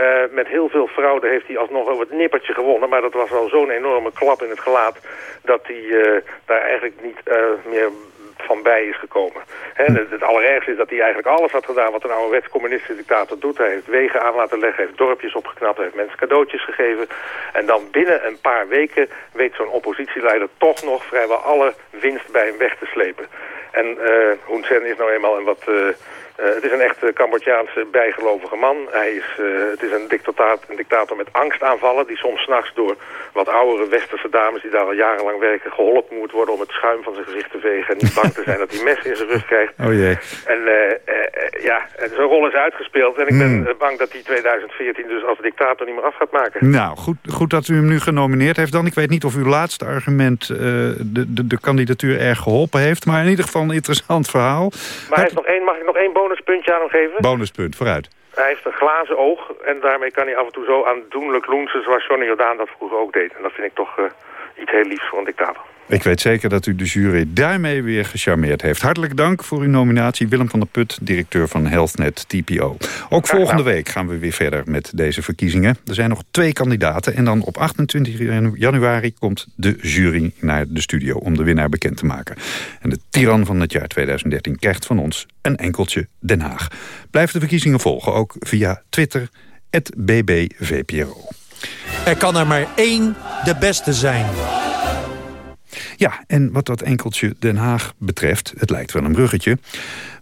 Uh, met heel veel fraude heeft hij alsnog over het nippertje gewonnen. Maar dat was al zo'n enorme klap in het gelaat... dat hij uh, daar eigenlijk niet uh, meer van bij is gekomen. En het, het allerergste is dat hij eigenlijk alles had gedaan wat een ouderwets communistische dictator doet. Hij heeft wegen aan laten leggen, heeft dorpjes opgeknapt, heeft mensen cadeautjes gegeven. En dan binnen een paar weken weet zo'n oppositieleider toch nog vrijwel alle winst bij hem weg te slepen. En uh, Hun Sen is nou eenmaal een wat... Uh, uh, het is een echte Cambodjaanse bijgelovige man. Hij is, uh, het is een, een dictator met angstaanvallen... die soms s'nachts door wat oudere westerse dames... die daar al jarenlang werken, geholpen moet worden... om het schuim van zijn gezicht te vegen... en niet bang te zijn dat hij mes in zijn rug krijgt. Oh jee. En uh, ja, zijn rol is uitgespeeld. En ik ben Hmm. bang dat hij 2014 dus als dictator niet meer af gaat maken. Nou, goed, goed dat u hem nu genomineerd heeft dan. Ik weet niet of uw laatste argument de, de, de kandidatuur erg geholpen heeft... maar in ieder geval een interessant verhaal. Maar hij heeft nog één, mag ik nog één bonuspuntje aan hem geven? Bonuspunt, vooruit. Hij heeft een glazen oog en daarmee kan hij af en toe zo aandoenlijk loensen zoals Johnny Jordaan dat vroeger ook deed. En dat vind ik toch uh, iets heel liefs voor een dictator. Ik weet zeker dat u de jury daarmee weer gecharmeerd heeft. Hartelijk dank voor uw nominatie. Willem van der Put, directeur van HealthNet TPO. Ook volgende week gaan we weer verder met deze verkiezingen. Er zijn nog twee kandidaten. En dan op 28 januari komt de jury naar de studio... om de winnaar bekend te maken. En de tiran van het jaar 2013 krijgt van ons een enkeltje Den Haag. Blijf de verkiezingen volgen, ook via Twitter, @bbvpro. Er kan er maar één de beste zijn. Ja, en wat dat enkeltje Den Haag betreft, het lijkt wel een bruggetje.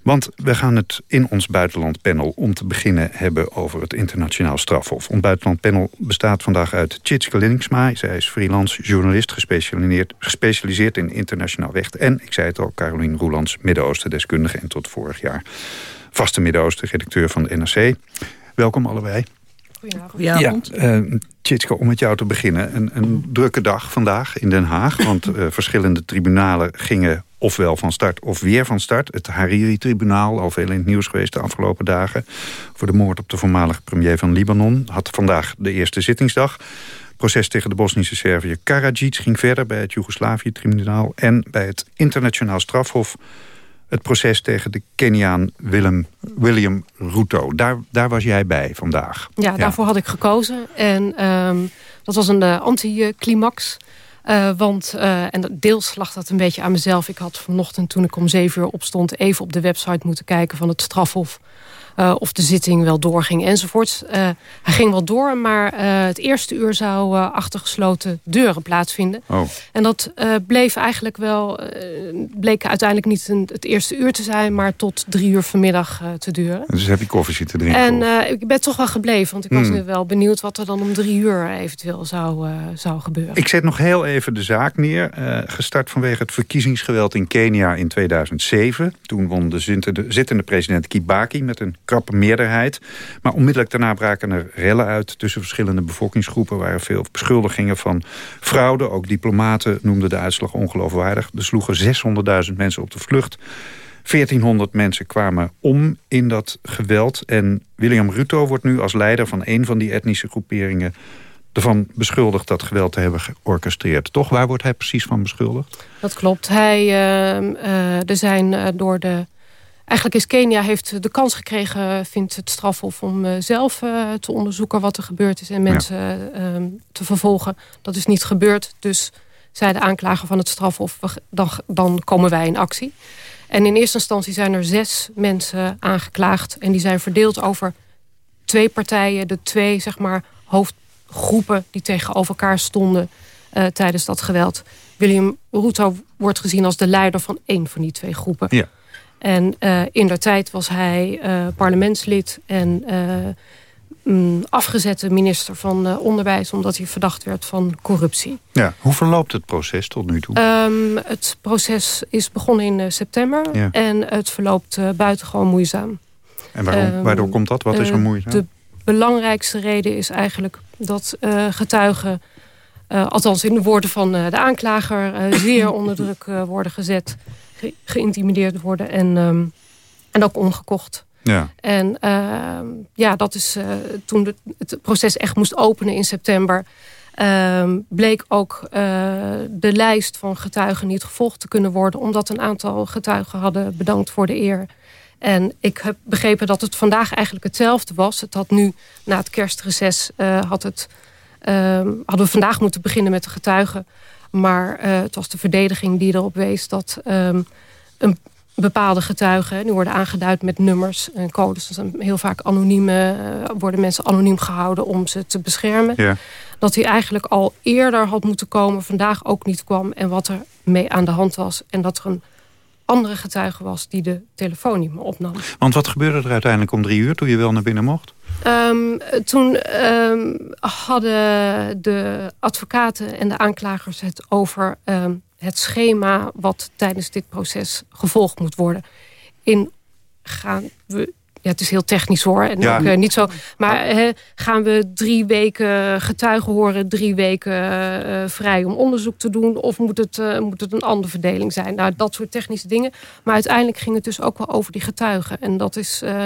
Want we gaan het in ons buitenlandpanel om te beginnen hebben over het internationaal strafhof. Ons buitenlandpanel bestaat vandaag uit Tjitske Linningsma. Zij is freelance journalist, gespecialiseerd, gespecialiseerd in internationaal recht. En, ik zei het al, Carolien Roelands, Midden-Oosten deskundige en tot vorig jaar vaste Midden-Oosten redacteur van de NRC. Welkom allebei. Goedenavond. Ja, uh, Tjitske, om met jou te beginnen. Een, een drukke dag vandaag in Den Haag. Want uh, verschillende tribunalen gingen ofwel van start of weer van start. Het Hariri-tribunaal, al veel in het nieuws geweest de afgelopen dagen... voor de moord op de voormalige premier van Libanon... had vandaag de eerste zittingsdag. Het proces tegen de Bosnische Serviër Karadzic ging verder... bij het Joegoslavië-tribunaal en bij het internationaal strafhof het proces tegen de Keniaan Willem, William Ruto. Daar, daar was jij bij vandaag. Ja, ja. daarvoor had ik gekozen. En um, dat was een uh, anti-climax. Uh, want, uh, en deels lag dat een beetje aan mezelf. Ik had vanochtend toen ik om zeven uur opstond... even op de website moeten kijken van het strafhof... Uh, of de zitting wel doorging enzovoort. Uh, hij ging wel door, maar uh, het eerste uur zou achter gesloten deuren plaatsvinden. Oh. En dat bleef eigenlijk wel, bleek uiteindelijk niet een, het eerste uur te zijn... maar tot drie uur vanmiddag te duren. Dus heb je koffie zitten drinken? En ik ben toch wel gebleven, want ik was mm. wel benieuwd... wat er dan om drie uur eventueel zou, zou gebeuren. Ik zet nog heel even de zaak neer. gestart vanwege het verkiezingsgeweld in Kenia in 2007. Toen won de zittende president Kibaki met een krappe meerderheid. Maar onmiddellijk daarna braken er rellen uit tussen verschillende bevolkingsgroepen. Waren veel beschuldigingen van fraude. Ook diplomaten noemden de uitslag ongeloofwaardig. Er sloegen 600.000 mensen op de vlucht. 1400 mensen kwamen om in dat geweld. En William Ruto wordt nu als leider van een van die etnische groeperingen ervan beschuldigd dat geweld te hebben georchestreerd. Toch, waar wordt hij precies van beschuldigd? Dat klopt. Hij, uh, uh, er zijn uh, door de Eigenlijk is Kenia heeft de kans gekregen, vindt het strafhof... om uh, zelf uh, te onderzoeken wat er gebeurd is en mensen ja. uh, te vervolgen. Dat is niet gebeurd, dus zei de aanklager van het strafhof... dan, dan komen wij in actie. En in eerste instantie zijn er zes mensen aangeklaagd... en die zijn verdeeld over twee partijen, de twee zeg maar, hoofdgroepen... die tegenover elkaar stonden tijdens dat geweld. William Ruto wordt gezien als de leider van één van die twee groepen. Ja. En uh, in der tijd was hij uh, parlementslid en uh, mm, afgezette minister van Onderwijs... omdat hij verdacht werd van corruptie. Ja, hoe verloopt het proces tot nu toe? Um, het proces is begonnen in september ja. en het verloopt buitengewoon moeizaam. En waarom, um, waardoor komt dat? Wat is er moeizaam? De belangrijkste reden is eigenlijk dat getuigen... althans in de woorden van de aanklager... zeer onder druk worden gezet ge geïntimideerd worden en, um, en ook omgekocht. Ja. En uh, ja, dat is uh, toen de, het proces echt moest openen in september... Uh, bleek ook uh, de lijst van getuigen niet gevolgd te kunnen worden... omdat een aantal getuigen hadden bedankt voor de eer. En ik heb begrepen dat het vandaag eigenlijk hetzelfde was. Het had nu, na het kerstreces, uh, had het, hadden we vandaag moeten beginnen met de getuigen... Maar uh, het was de verdediging die erop wees dat um, een bepaalde getuigen, die worden aangeduid met nummers en codes. Dus heel vaak anonieme, worden mensen anoniem gehouden om ze te beschermen. Ja. Dat hij eigenlijk al eerder had moeten komen, vandaag ook niet kwam. En wat er mee aan de hand was. En dat er een andere getuige was die de telefoon niet meer opnam. Want wat gebeurde er uiteindelijk om drie uur toen je wel naar binnen mocht? Um, toen um, hadden de advocaten en de aanklagers het over um, het schema... wat tijdens dit proces gevolgd moet worden. In gaan we ja, het is heel technisch hoor. En Ja. ook eh, niet zo. Maar hè, gaan we drie weken getuigen horen, drie weken eh, vrij om onderzoek te doen? Of moet het, eh, moet het een andere verdeling zijn? Nou, dat soort technische dingen. Maar uiteindelijk ging het dus ook wel over die getuigen. En dat is, eh,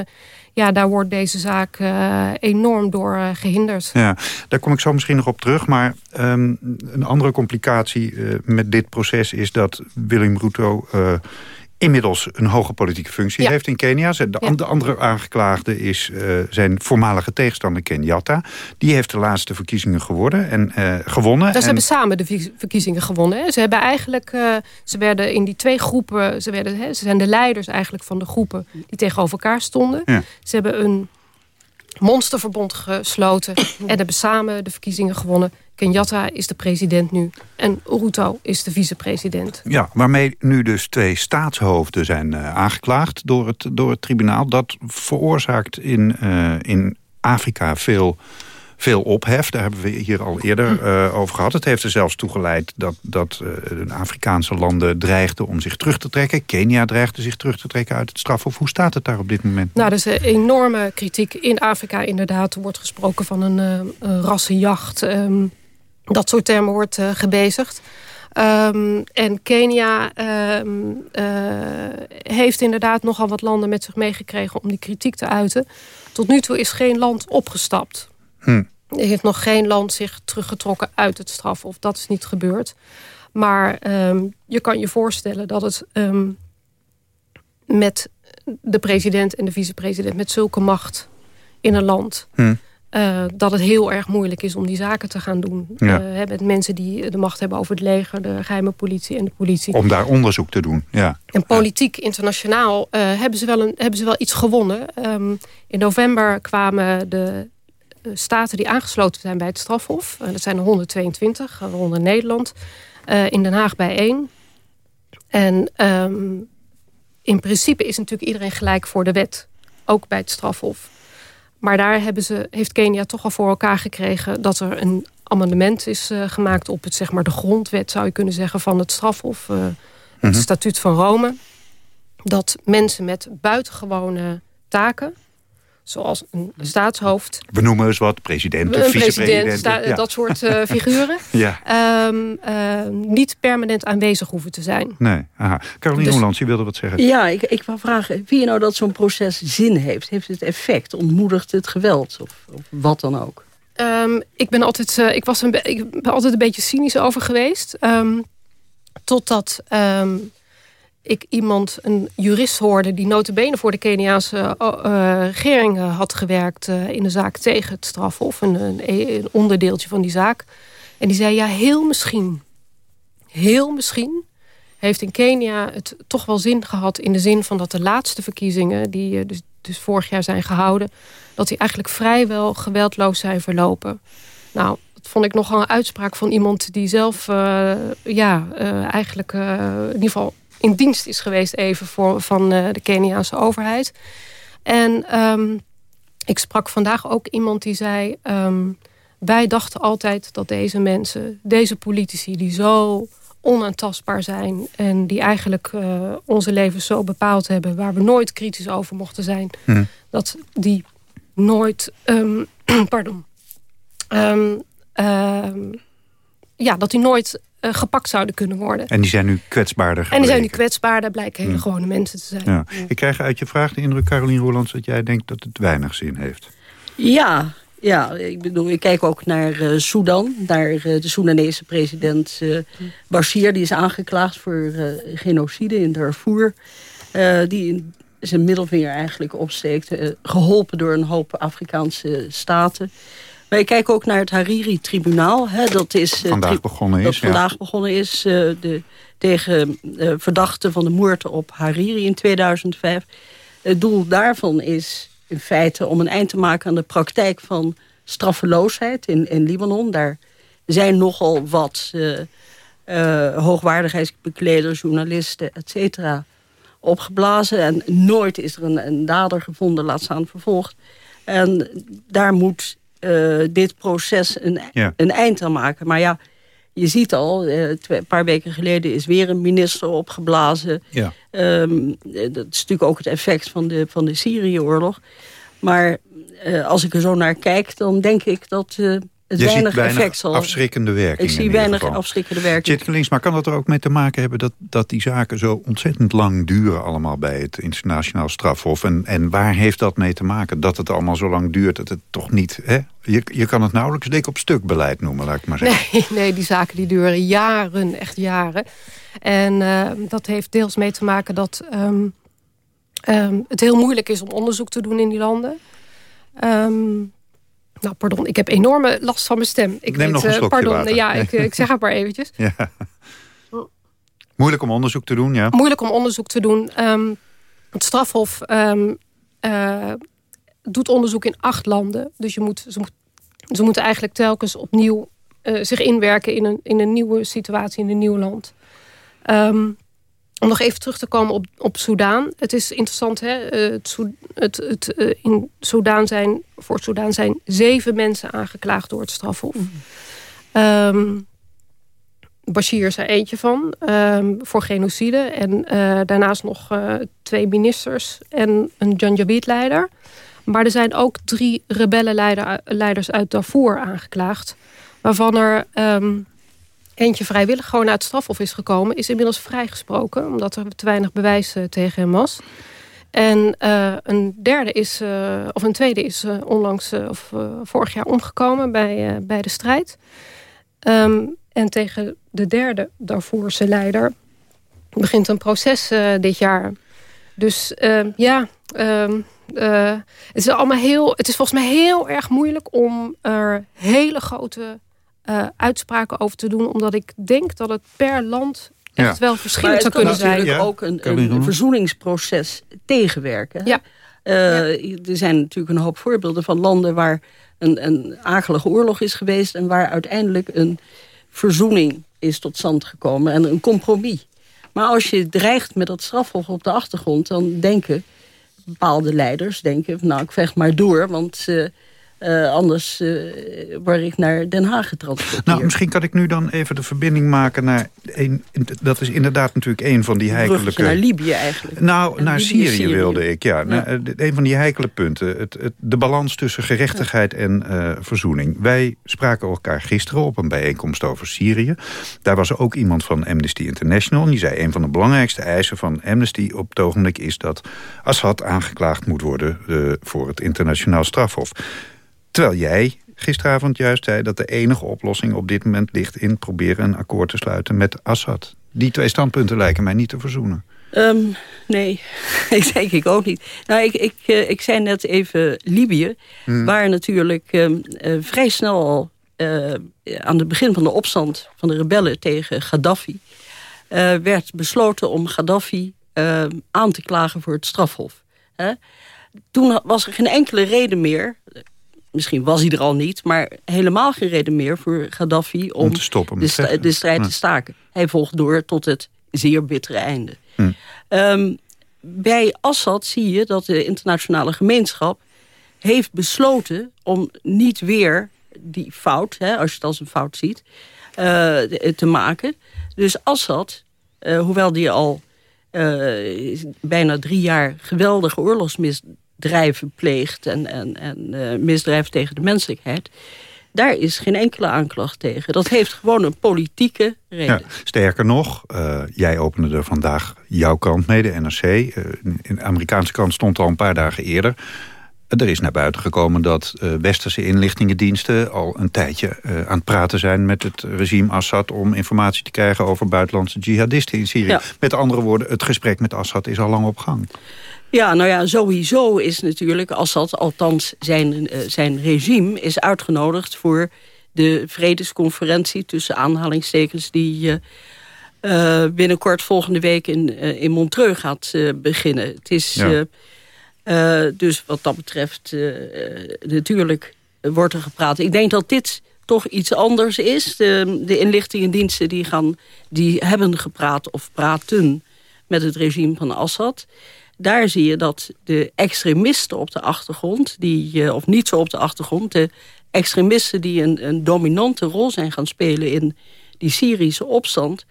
ja, daar wordt deze zaak eh, enorm door eh, gehinderd. Ja, daar kom ik zo misschien nog op terug. Maar ehm, een andere complicatie eh, met dit proces is dat Willem Ruto... inmiddels een hoge politieke functie Ja. heeft in Kenia. De, an- de andere aangeklaagde is eh, zijn voormalige tegenstander Kenyatta. Die heeft de laatste verkiezingen geworden en, eh, gewonnen. Dus ze en, hebben samen de verkiezingen gewonnen. Hè. Ze hebben eigenlijk, eh, ze werden in die twee groepen, ze, werden, hè, ze zijn de leiders eigenlijk van de groepen die tegenover elkaar stonden. Ja. Ze hebben een monsterverbond gesloten en hebben samen de verkiezingen gewonnen. Kenyatta is de president nu en Ruto is de vicepresident. Ja, waarmee nu dus twee staatshoofden zijn eh, aangeklaagd door het, door het tribunaal. Dat veroorzaakt in, eh, in Afrika veel, veel ophef. Daar hebben we hier al eerder eh, over gehad. Het heeft er zelfs toe geleid dat, dat eh, Afrikaanse landen dreigden om zich terug te trekken. Kenia dreigde zich terug te trekken uit het strafhof. Hoe staat het daar op dit moment? Nou, er is een enorme kritiek in Afrika inderdaad. Er wordt gesproken van een, eh, een rassenjacht. ehm, dat soort termen wordt eh, gebezigd. Ehm, en Kenia ehm, eh, heeft inderdaad nogal wat landen met zich meegekregen... om die kritiek te uiten. Tot nu toe is geen land opgestapt. Hm. Er heeft nog geen land zich teruggetrokken uit het strafhof. Dat is niet gebeurd. Maar ehm, je kan je voorstellen dat het ehm, met de president en de vicepresident... met zulke macht in een land... Hm. eh, dat het heel erg moeilijk is om die zaken te gaan doen. Ja. Eh, met mensen die de macht hebben over het leger... de geheime politie en de politie. Om daar onderzoek te doen, ja. En politiek, internationaal, eh, hebben, ze wel een, hebben ze wel iets gewonnen. Ehm, in november kwamen de staten die aangesloten zijn bij het strafhof... eh, dat zijn er 122, waaronder Nederland, eh, in Den Haag bijeen. En ehm, in principe is natuurlijk iedereen gelijk voor de wet. Ook bij het strafhof. Maar daar hebben ze, heeft Kenia toch al voor elkaar gekregen... dat er een amendement is eh, gemaakt op het, zeg maar, de grondwet... zou je kunnen zeggen, van het strafhof. eh, het Mhm. statuut van Rome. Dat mensen met buitengewone taken... zoals een staatshoofd... We noemen eens wat, president, een president, vicepresident. sta- ja. dat soort eh, figuren... Ja, ehm, ehm, niet permanent aanwezig hoeven te zijn. nee. Aha. Caroline Dus- Roelands, je wilde wat zeggen. Ja, ik, ik wou vragen, je nou dat zo'n proces zin heeft? Heeft het effect? Ontmoedigt het geweld? Of, of wat dan ook? Ehm, ik, ben altijd, eh, ik, was een ik ben altijd een beetje cynisch over geweest. Ehm, totdat ehm, ik iemand, een jurist hoorde... die notabene voor de Keniaanse eh, regering eh, had gewerkt... in de zaak tegen het strafhof. Een, een, onderdeeltje van die zaak. En die zei, ja, heel misschien... heel misschien heeft in Kenia het toch wel zin gehad... in de zin van dat de laatste verkiezingen... die dus, dus vorig jaar zijn gehouden... dat die eigenlijk vrijwel geweldloos zijn verlopen. Nou, vond ik nogal een uitspraak van iemand... die zelf ja, eigenlijk in ieder geval in dienst is geweest... even voor, van eh, de Keniaanse overheid. En ehm, ik sprak vandaag ook iemand die zei... ehm, wij dachten altijd dat deze mensen, deze politici... die zo onaantastbaar zijn en die eigenlijk eh, onze levens zo bepaald hebben... waar we nooit kritisch over mochten zijn... Hm. dat die nooit... ehm, pardon. Ja, dat die nooit eh, gepakt zouden kunnen worden. En die zijn nu kwetsbaarder En die zijn nu gebleken. kwetsbaar, daar blijken hele Hm. gewone mensen te zijn. Ja. Ik krijg uit je vraag de indruk, Caroline Roelands... dat jij denkt dat het weinig zin heeft. Ja, ja ik bedoel, ik kijk ook naar eh Sudan. Naar eh, de Soedanese president eh, Bashir. Die is aangeklaagd voor eh, genocide in Darfur. Eh, die in zijn middelvinger eigenlijk opsteekt. eh, geholpen door een hoop Afrikaanse staten. Wij kijken ook naar het Hariri-tribunaal. Dat is uh, vandaag begonnen is. Dat vandaag begonnen is uh, de, tegen uh, verdachten van de moord op Hariri in 2005. Het doel daarvan is in feite om een eind te maken aan de praktijk van straffeloosheid in, in Libanon. Daar zijn nogal wat hoogwaardigheidsbekleders, journalisten, et cetera, opgeblazen. En nooit is er een, een dader gevonden, laat staan vervolgd. En daar moet uh, dit proces een, ja. een eind aan maken. Maar ja, je ziet al, twee, een paar weken geleden is weer een minister opgeblazen. Ja. Um, dat is natuurlijk ook het effect van de, van de Syrië-oorlog. Maar uh, als ik er zo naar kijk, dan denk ik dat je weinig, ziet weinig afschrikkende werking. Ik zie weinig afschrikkende werking. Chit maar kan dat er ook mee te maken hebben... Dat, dat die zaken zo ontzettend lang duren allemaal bij het internationaal strafhof? En, en waar heeft dat mee te maken? Dat het allemaal zo lang duurt, dat het toch niet... Hè? Je, je kan het nauwelijks dik op stuk beleid noemen, laat ik maar zeggen. Nee, nee die zaken die duren jaren, echt jaren. En uh, dat heeft deels mee te maken dat um, um, het heel moeilijk is om onderzoek te doen in die landen. Um, nou, pardon, ik heb enorme last van mijn stem. Ik Neem weet, nog een slokje Pardon, water. ja, ik, ik zeg het maar eventjes. Ja. Moeilijk om onderzoek te doen, ja. Moeilijk om onderzoek te doen. Um, het strafhof um, uh, doet onderzoek in acht landen. Dus je moet, ze, moet, ze moeten eigenlijk telkens opnieuw uh, zich inwerken... in een, in een nieuwe situatie, in een nieuw land. Um, om nog even terug te komen op, op Soudaan. Het is interessant, hè? Het, het, het, uh, in Soudaan zijn, voor Soudaan zijn zeven mensen aangeklaagd door het strafhof. Mm. Um, Bashir is er eentje van, um, voor genocide. En uh, daarnaast nog uh, twee ministers en een Janjaweed-leider. Maar er zijn ook drie rebellenleiders uit Darfur aangeklaagd. Waarvan er... Um, eentje vrijwillig gewoon uit het strafhof is gekomen... is inmiddels vrijgesproken, omdat er te weinig bewijs uh, tegen hem was. En uh, een derde is, uh, of een tweede is onlangs of vorig jaar omgekomen bij, bij de strijd. Um, en tegen de derde Darvoerse leider begint een proces dit jaar. Dus ehm, ja, um, het, is allemaal heel, het is volgens mij heel erg moeilijk om er hele grote uh, uitspraken over te doen. Omdat ik denk dat het per land echt ja. wel verschillend zou kunnen zijn. Het kan natuurlijk ook een, een verzoeningsproces tegenwerken. Ja. Uh, ja. Er zijn natuurlijk een hoop voorbeelden van landen... waar een, een akelige oorlog is geweest... en waar uiteindelijk een verzoening is tot stand gekomen. En een compromis. Maar als je dreigt met dat strafhof op de achtergrond... dan denken bepaalde leiders, denken... nou, ik vecht maar door, want... Uh, uh, anders uh, word ik naar Den Haag getransporteerd. Nou, misschien kan ik nu dan even de verbinding maken naar... Een, dat is inderdaad natuurlijk een van die heikelijke... naar Libië eigenlijk. Nou, en naar Libië, Syrië, Syrië, wilde ik, ja. ja. Nou, een van die heikele punten. Het, het, de balans tussen gerechtigheid ja. en uh, verzoening. Wij spraken elkaar gisteren op een bijeenkomst over Syrië. Daar was ook iemand van Amnesty International. En die zei, een van de belangrijkste eisen van Amnesty op het ogenblik... is dat Assad aangeklaagd moet worden voor het internationaal strafhof. Terwijl jij gisteravond juist zei dat de enige oplossing op dit moment ligt... in proberen een akkoord te sluiten met Assad. Die twee standpunten lijken mij niet te verzoenen. Um, nee, ik denk ik ook niet. Nou, ik, ik, uh, ik zei net even Libië, hmm. waar natuurlijk um, uh, vrij snel al... Uh, aan het begin van de opstand van de rebellen tegen Gaddafi... werd besloten om Gaddafi aan te klagen voor het strafhof. Hè? Toen was er geen enkele reden meer misschien was hij er al niet... maar helemaal geen reden meer voor Gaddafi om, om te stoppen de, st de, strijd te staken. Hij volgt door tot het zeer bittere einde. Hm. Um, bij Assad zie je dat de internationale gemeenschap heeft besloten om niet weer die fout, hè, als je het als een fout ziet, uh, te maken. Dus Assad, uh, hoewel die al uh, bijna drie jaar geweldige oorlogsmisdaden drijven pleegt en, en, en uh, misdrijven tegen de menselijkheid... daar is geen enkele aanklacht tegen. Dat heeft gewoon een politieke reden. Ja, sterker nog, uh, jij opende er vandaag jouw kant mee, de NRC. Uh, in de Amerikaanse kant stond al een paar dagen eerder... Er is naar buiten gekomen dat uh, westerse inlichtingendiensten al een tijdje uh, aan het praten zijn met het regime Assad om informatie te krijgen over buitenlandse jihadisten in Syrië. Ja. Met andere woorden, het gesprek met Assad is al lang op gang. Ja, nou ja, sowieso is natuurlijk Assad, althans zijn, uh, zijn regime... is uitgenodigd voor de vredesconferentie tussen aanhalingstekens... die uh, binnenkort volgende week in, in Montreux gaat beginnen. Het is dus wat dat betreft natuurlijk wordt er gepraat. Ik denk dat dit toch iets anders is. De, de inlichtingendiensten die, gaan, die hebben gepraat of praten met het regime van Assad. Daar zie je dat de extremisten op de achtergrond, die, eh, of niet zo op de achtergrond... de extremisten die een, een dominante rol zijn gaan spelen in die Syrische opstand...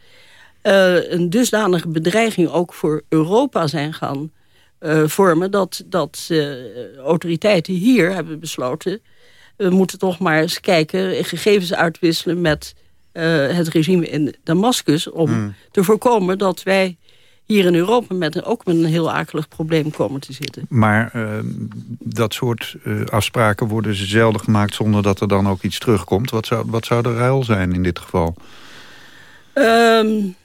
Uh, een dusdanige bedreiging ook voor Europa zijn gaan uh, vormen... dat, dat autoriteiten hier hebben besloten we moeten toch maar eens kijken, gegevens uitwisselen met het regime in Damascus... om hmm. te voorkomen dat wij hier in Europa met ook met een heel akelig probleem komen te zitten. Maar uh, dat soort uh, afspraken worden zelden gemaakt zonder dat er dan ook iets terugkomt. Wat zou, wat zou de ruil zijn in dit geval? Um,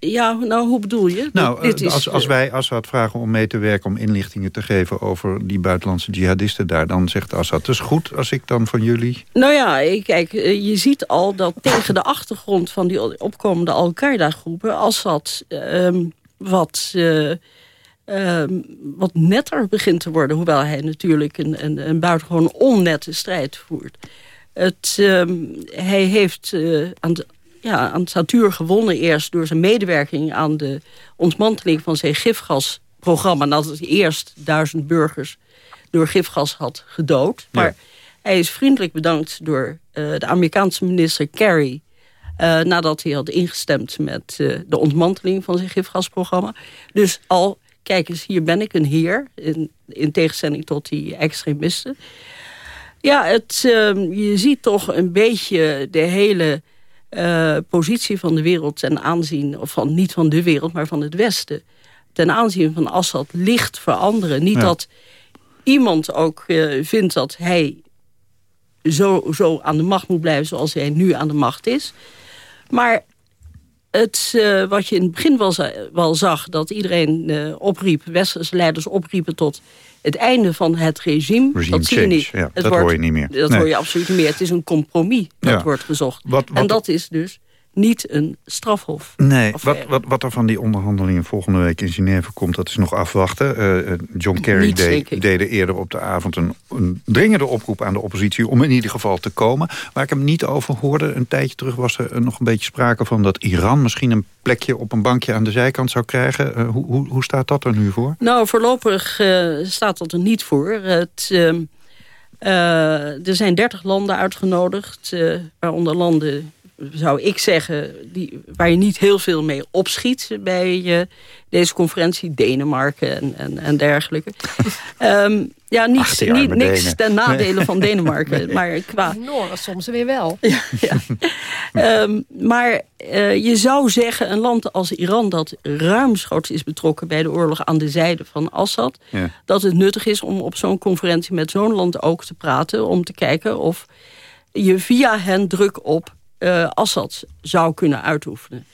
ja, nou, hoe bedoel je? Nou, Dit is, als, als wij Assad vragen om mee te werken... om inlichtingen te geven over die buitenlandse jihadisten daar... dan zegt Assad, het is goed als ik dan van jullie... Nou ja, kijk, eh, je ziet al dat tegen de achtergrond... van die opkomende Al-Qaeda-groepen... Assad um, wat... Uh, um, wat netter begint te worden. Hoewel hij natuurlijk een, een, een buitengewoon onnette strijd voert. Het, um, hij heeft uh, aan de ja, aan Satuur gewonnen eerst door zijn medewerking aan de ontmanteling van zijn gifgasprogramma. Nadat hij eerst duizend burgers door gifgas had gedood. Maar hij is vriendelijk bedankt door uh, de Amerikaanse minister Kerry... Uh, nadat hij had ingestemd met uh, de ontmanteling van zijn gifgasprogramma. Dus al, kijk eens, hier ben ik een heer... in, in tegenstelling tot die extremisten. Ja, het, uh, je ziet toch een beetje de hele uh, positie van de wereld ten aanzien... of van, niet van de wereld, maar van het Westen... ten aanzien van Assad licht veranderen. Niet dat iemand ook vindt dat hij zo, zo aan de macht moet blijven... zoals hij nu aan de macht is. Maar het, uh, wat je in het begin wel, wel zag, dat iedereen uh, opriep... westerse leiders opriepen tot het einde van het regime. regime dat zie je niet. Ja, dat hoor je niet meer. Dat hoor je absoluut niet meer. Het is een compromis dat wordt gezocht. Wat, wat, en dat is dus niet een strafhof. Nee, wat, wat, wat er van die onderhandelingen volgende week in Genève komt... dat is nog afwachten. Uh, John Kerry deed, deed eerder op de avond een, een, dringende oproep aan de oppositie... om in ieder geval te komen. Waar ik hem niet over hoorde, een tijdje terug was er nog een beetje sprake van... dat Iran misschien een plekje op een bankje aan de zijkant zou krijgen. Uh, hoe, hoe, hoe, staat dat er nu voor? Nou, voorlopig uh, staat dat er niet voor. Het... Ehm, er zijn dertig landen uitgenodigd, waaronder landen zou ik zeggen, die, waar je niet heel veel mee opschiet bij uh, deze conferentie. Denemarken en, en, en dergelijke. um, ja, niet, niet niks ten nadele van Denemarken. Maar qua... Soms weer wel. ja, ja. um, maar uh, je zou zeggen, een land als Iran... dat ruimschoots is betrokken bij de oorlog aan de zijde van Assad... Ja. dat het nuttig is om op zo'n conferentie met zo'n land ook te praten... om te kijken of je via hen druk op uh, Assad zou kunnen uitoefenen.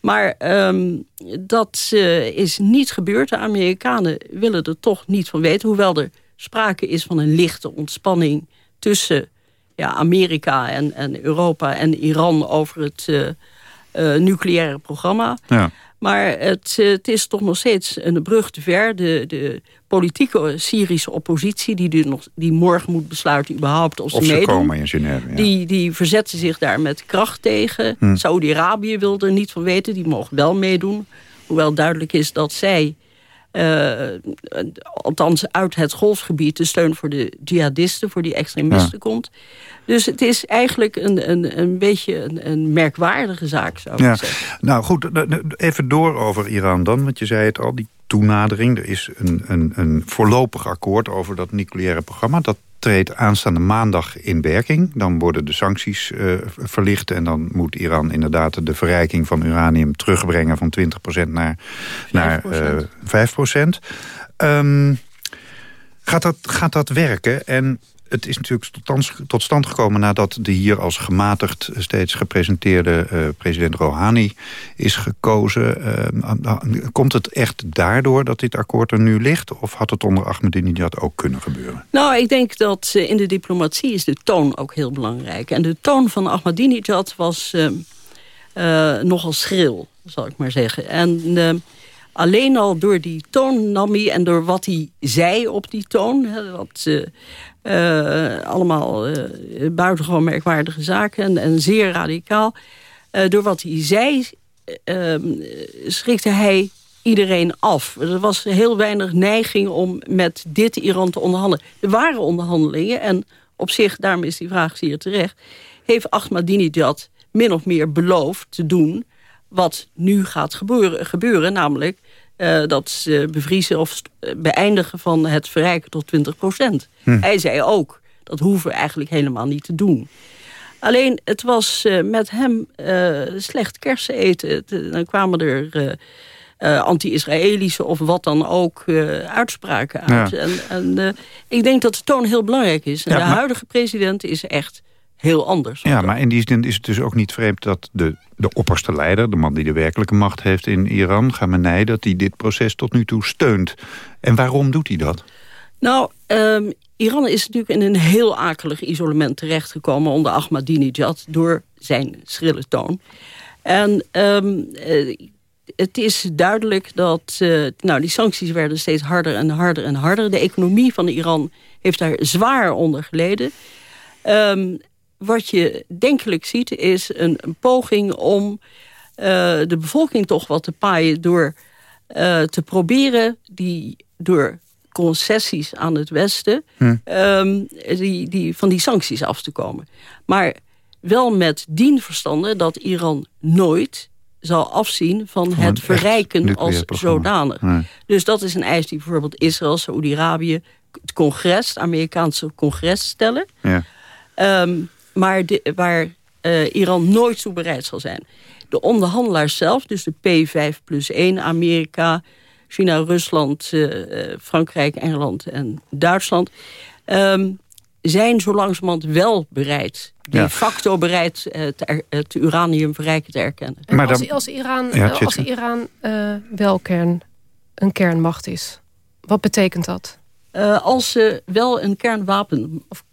Maar um, dat uh, is niet gebeurd. De Amerikanen willen er toch niet van weten. Hoewel er sprake is van een lichte ontspanning tussen ja, Amerika en, en Europa en Iran over het uh, nucleaire programma. Ja. Maar het, het is toch nog steeds een brug te ver. De, de politieke Syrische oppositie... die, die, nog, die morgen moet besluiten überhaupt of ze, of ze komen in Genève. Ja. Die, die verzetten zich daar met kracht tegen. Hm. Saudi-Arabië wil er niet van weten. Die mogen wel meedoen. Hoewel duidelijk is dat zij... Uh, althans uit het golfgebied de steun voor de jihadisten, voor die extremisten ja. komt. Dus het is eigenlijk een, een, een beetje een, een merkwaardige zaak, zou ik zeggen. Nou goed, even door over Iran dan. Want je zei het al, die toenadering. Er is een, een, een voorlopig akkoord over dat nucleaire programma. Dat treedt aanstaande maandag in werking. Dan worden de sancties uh, verlicht... en dan moet Iran inderdaad de verrijking van uranium terugbrengen... van 20% naar, 5%. naar uh, 5%. Um, gaat, dat, gaat dat werken? En het is natuurlijk tot, stand gekomen nadat de hier als gematigd steeds gepresenteerde uh, president Rouhani is gekozen. Uh, komt het echt daardoor dat dit akkoord er nu ligt? Of had het onder Ahmadinejad ook kunnen gebeuren? Nou, ik denk dat in de diplomatie is de toon ook heel belangrijk. En de toon van Ahmadinejad was nogal schril, zal ik maar zeggen. En alleen al door die toon nam hij en door wat hij zei op die toon... Hè, wat allemaal uh, buitengewoon merkwaardige zaken en, en zeer radicaal. Uh, door wat hij zei ehm, schrikte hij iedereen af. Er was heel weinig neiging om met dit Iran te onderhandelen. Er waren onderhandelingen en op zich, daarom is die vraag zeer terecht... heeft Ahmadinejad min of meer beloofd te doen wat nu gaat gebeuren, gebeuren namelijk uh, dat bevriezen of beëindigen van het verrijken tot 20 procent. Hm. Hij zei ook, dat hoeven we eigenlijk helemaal niet te doen. Alleen, het was uh, met hem uh, slecht kersen eten. Dan kwamen er anti-Israëlische of wat dan ook uitspraken uit. Ja. En, en ik denk dat de toon heel belangrijk is. En ja, de huidige president is echt heel anders. Ja, maar in die zin is het dus ook niet vreemd dat de, de opperste leider... de man die de werkelijke macht heeft in Iran, Khamenei... dat hij dit proces tot nu toe steunt. En waarom doet hij dat? Nou, um, Iran is natuurlijk in een heel akelig isolement terechtgekomen... onder Ahmadinejad door zijn schrille toon. En um, uh, het is duidelijk dat uh, nou, die sancties werden steeds harder en harder en harder. De economie van Iran heeft daar zwaar onder geleden. Um, wat je denkelijk ziet is een, een poging om uh, de bevolking toch wat te paaien... door uh, te proberen die door concessies aan het Westen... Hm. Um, die, die, van die sancties af te komen. Maar wel met dien verstande dat Iran nooit zal afzien van, van het verrijken als zodanig. Dus dat is een eis die bijvoorbeeld Israël, Saoedi-Arabië... het congres, het Amerikaanse congres stellen... Ja. Um, maar waar uh, Iran nooit toe bereid zal zijn. De onderhandelaars zelf, dus de P5 plus 1, Amerika, China, Rusland, uh, Frankrijk, Engeland en Duitsland... Um, zijn zo langzamerhand wel bereid, de facto bereid, het, het uranium verrijken te erkennen. maar als, als, Iran, ja, als Iran uh, wel kern, een kernmacht is, wat betekent dat? Uh, als ze wel een kernwapen, of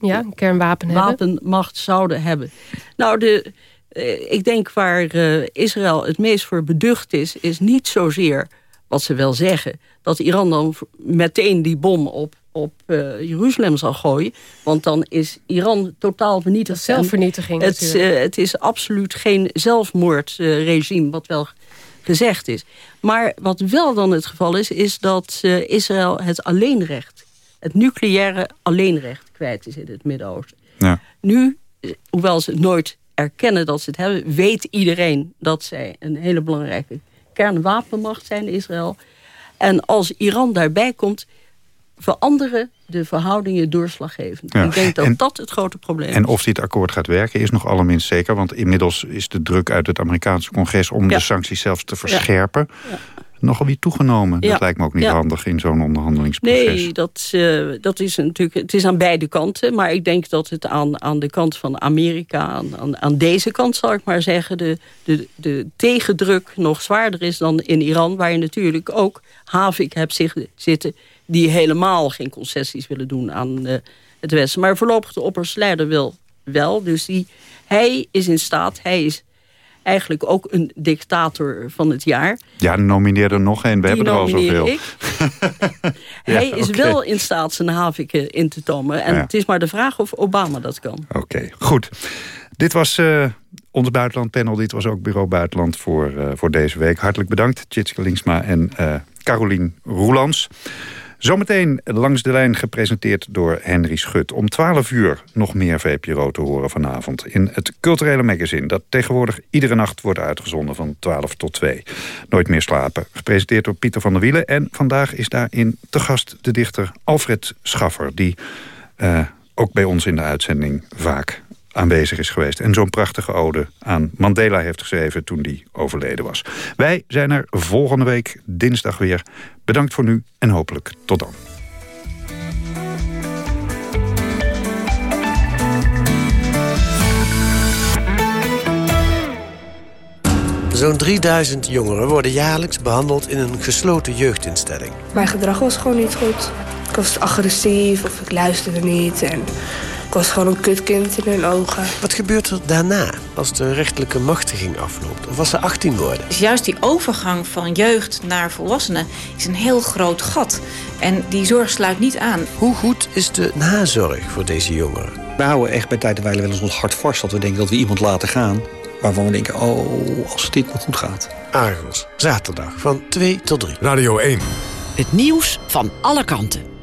ja, een kernwapen wapenmacht zouden hebben. Nou, de, eh, ik denk waar uh, Israël het meest voor beducht is... is niet zozeer wat ze wel zeggen... dat Iran dan meteen die bom op, op uh, Jeruzalem zal gooien. Want dan is Iran totaal vernietigd. Zelfvernietiging het, het is absoluut geen zelfmoordregime, wat wel gezegd is. Maar wat wel dan het geval is... is dat Israël het alleenrecht het nucleaire alleenrecht kwijt is in het Midden-Oosten. Ja. Nu, eh, hoewel ze nooit erkennen dat ze het hebben... weet iedereen dat zij een hele belangrijke kernwapenmacht zijn, Israël. En als Iran daarbij komt, veranderen de verhoudingen doorslaggevend. Ik denk dat dat het grote probleem is. En of dit akkoord gaat werken is nog allerminst zeker. Want inmiddels is de druk uit het Amerikaanse congres... om de sancties zelfs te verscherpen. Ja nogal weer toegenomen. Dat lijkt me ook niet handig in zo'n onderhandelingsproces. Nee, dat, uh, dat is natuurlijk, het is aan beide kanten. Maar ik denk dat het aan, aan de kant van Amerika, aan, aan, deze kant zal ik maar zeggen... De, de, de tegendruk nog zwaarder is dan in Iran... waar je natuurlijk ook Havik hebt zitten... die helemaal geen concessies willen doen aan uh, het Westen. Maar voorlopig de oppersleider wil wel. Dus die, hij is in staat, hij is eigenlijk ook een dictator van het jaar. Ja, nomineerde nog één. We hebben er al zoveel. Ik. Hij is wel in staat zijn haviken in te tomen. En het is maar de vraag of Obama dat kan. Oké, goed. Dit was uh, ons buitenlandpanel. Dit was ook Bureau Buitenland voor, uh, voor deze week. Hartelijk bedankt, Tjitske Linksma en uh, Carolien Roelands. Zometeen langs de lijn gepresenteerd door Henry Schut. Om 12 uur nog meer VPRO te horen vanavond. In het culturele magazine dat tegenwoordig iedere nacht wordt uitgezonden van 12 tot 2. Nooit meer slapen. Gepresenteerd door Pieter van der Wielen. En vandaag is daarin te gast de dichter Alfred Schaffer. Die uh, ook bij ons in de uitzending vaak aanwezig is geweest. En zo'n prachtige ode aan Mandela heeft geschreven toen die overleden was. Wij zijn er volgende week dinsdag weer. Bedankt voor nu en hopelijk tot dan. Zo'n 3000 jongeren worden jaarlijks behandeld in een gesloten jeugdinstelling. Mijn gedrag was gewoon niet goed. Ik was agressief of ik luisterde niet. En ik was gewoon een kutkind in hun ogen. Wat gebeurt er daarna, als de rechtelijke machtiging afloopt? Of als ze 18 worden? Dus juist die overgang van jeugd naar volwassenen is een heel groot gat. En die zorg sluit niet aan. Hoe goed is de nazorg voor deze jongeren? We houden echt bij tijd en wijle wel eens ons hart vast... dat we denken dat we iemand laten gaan... waarvan we denken, oh, als dit nog goed gaat. Argos, zaterdag van 2 tot 3. Radio 1. Het nieuws van alle kanten.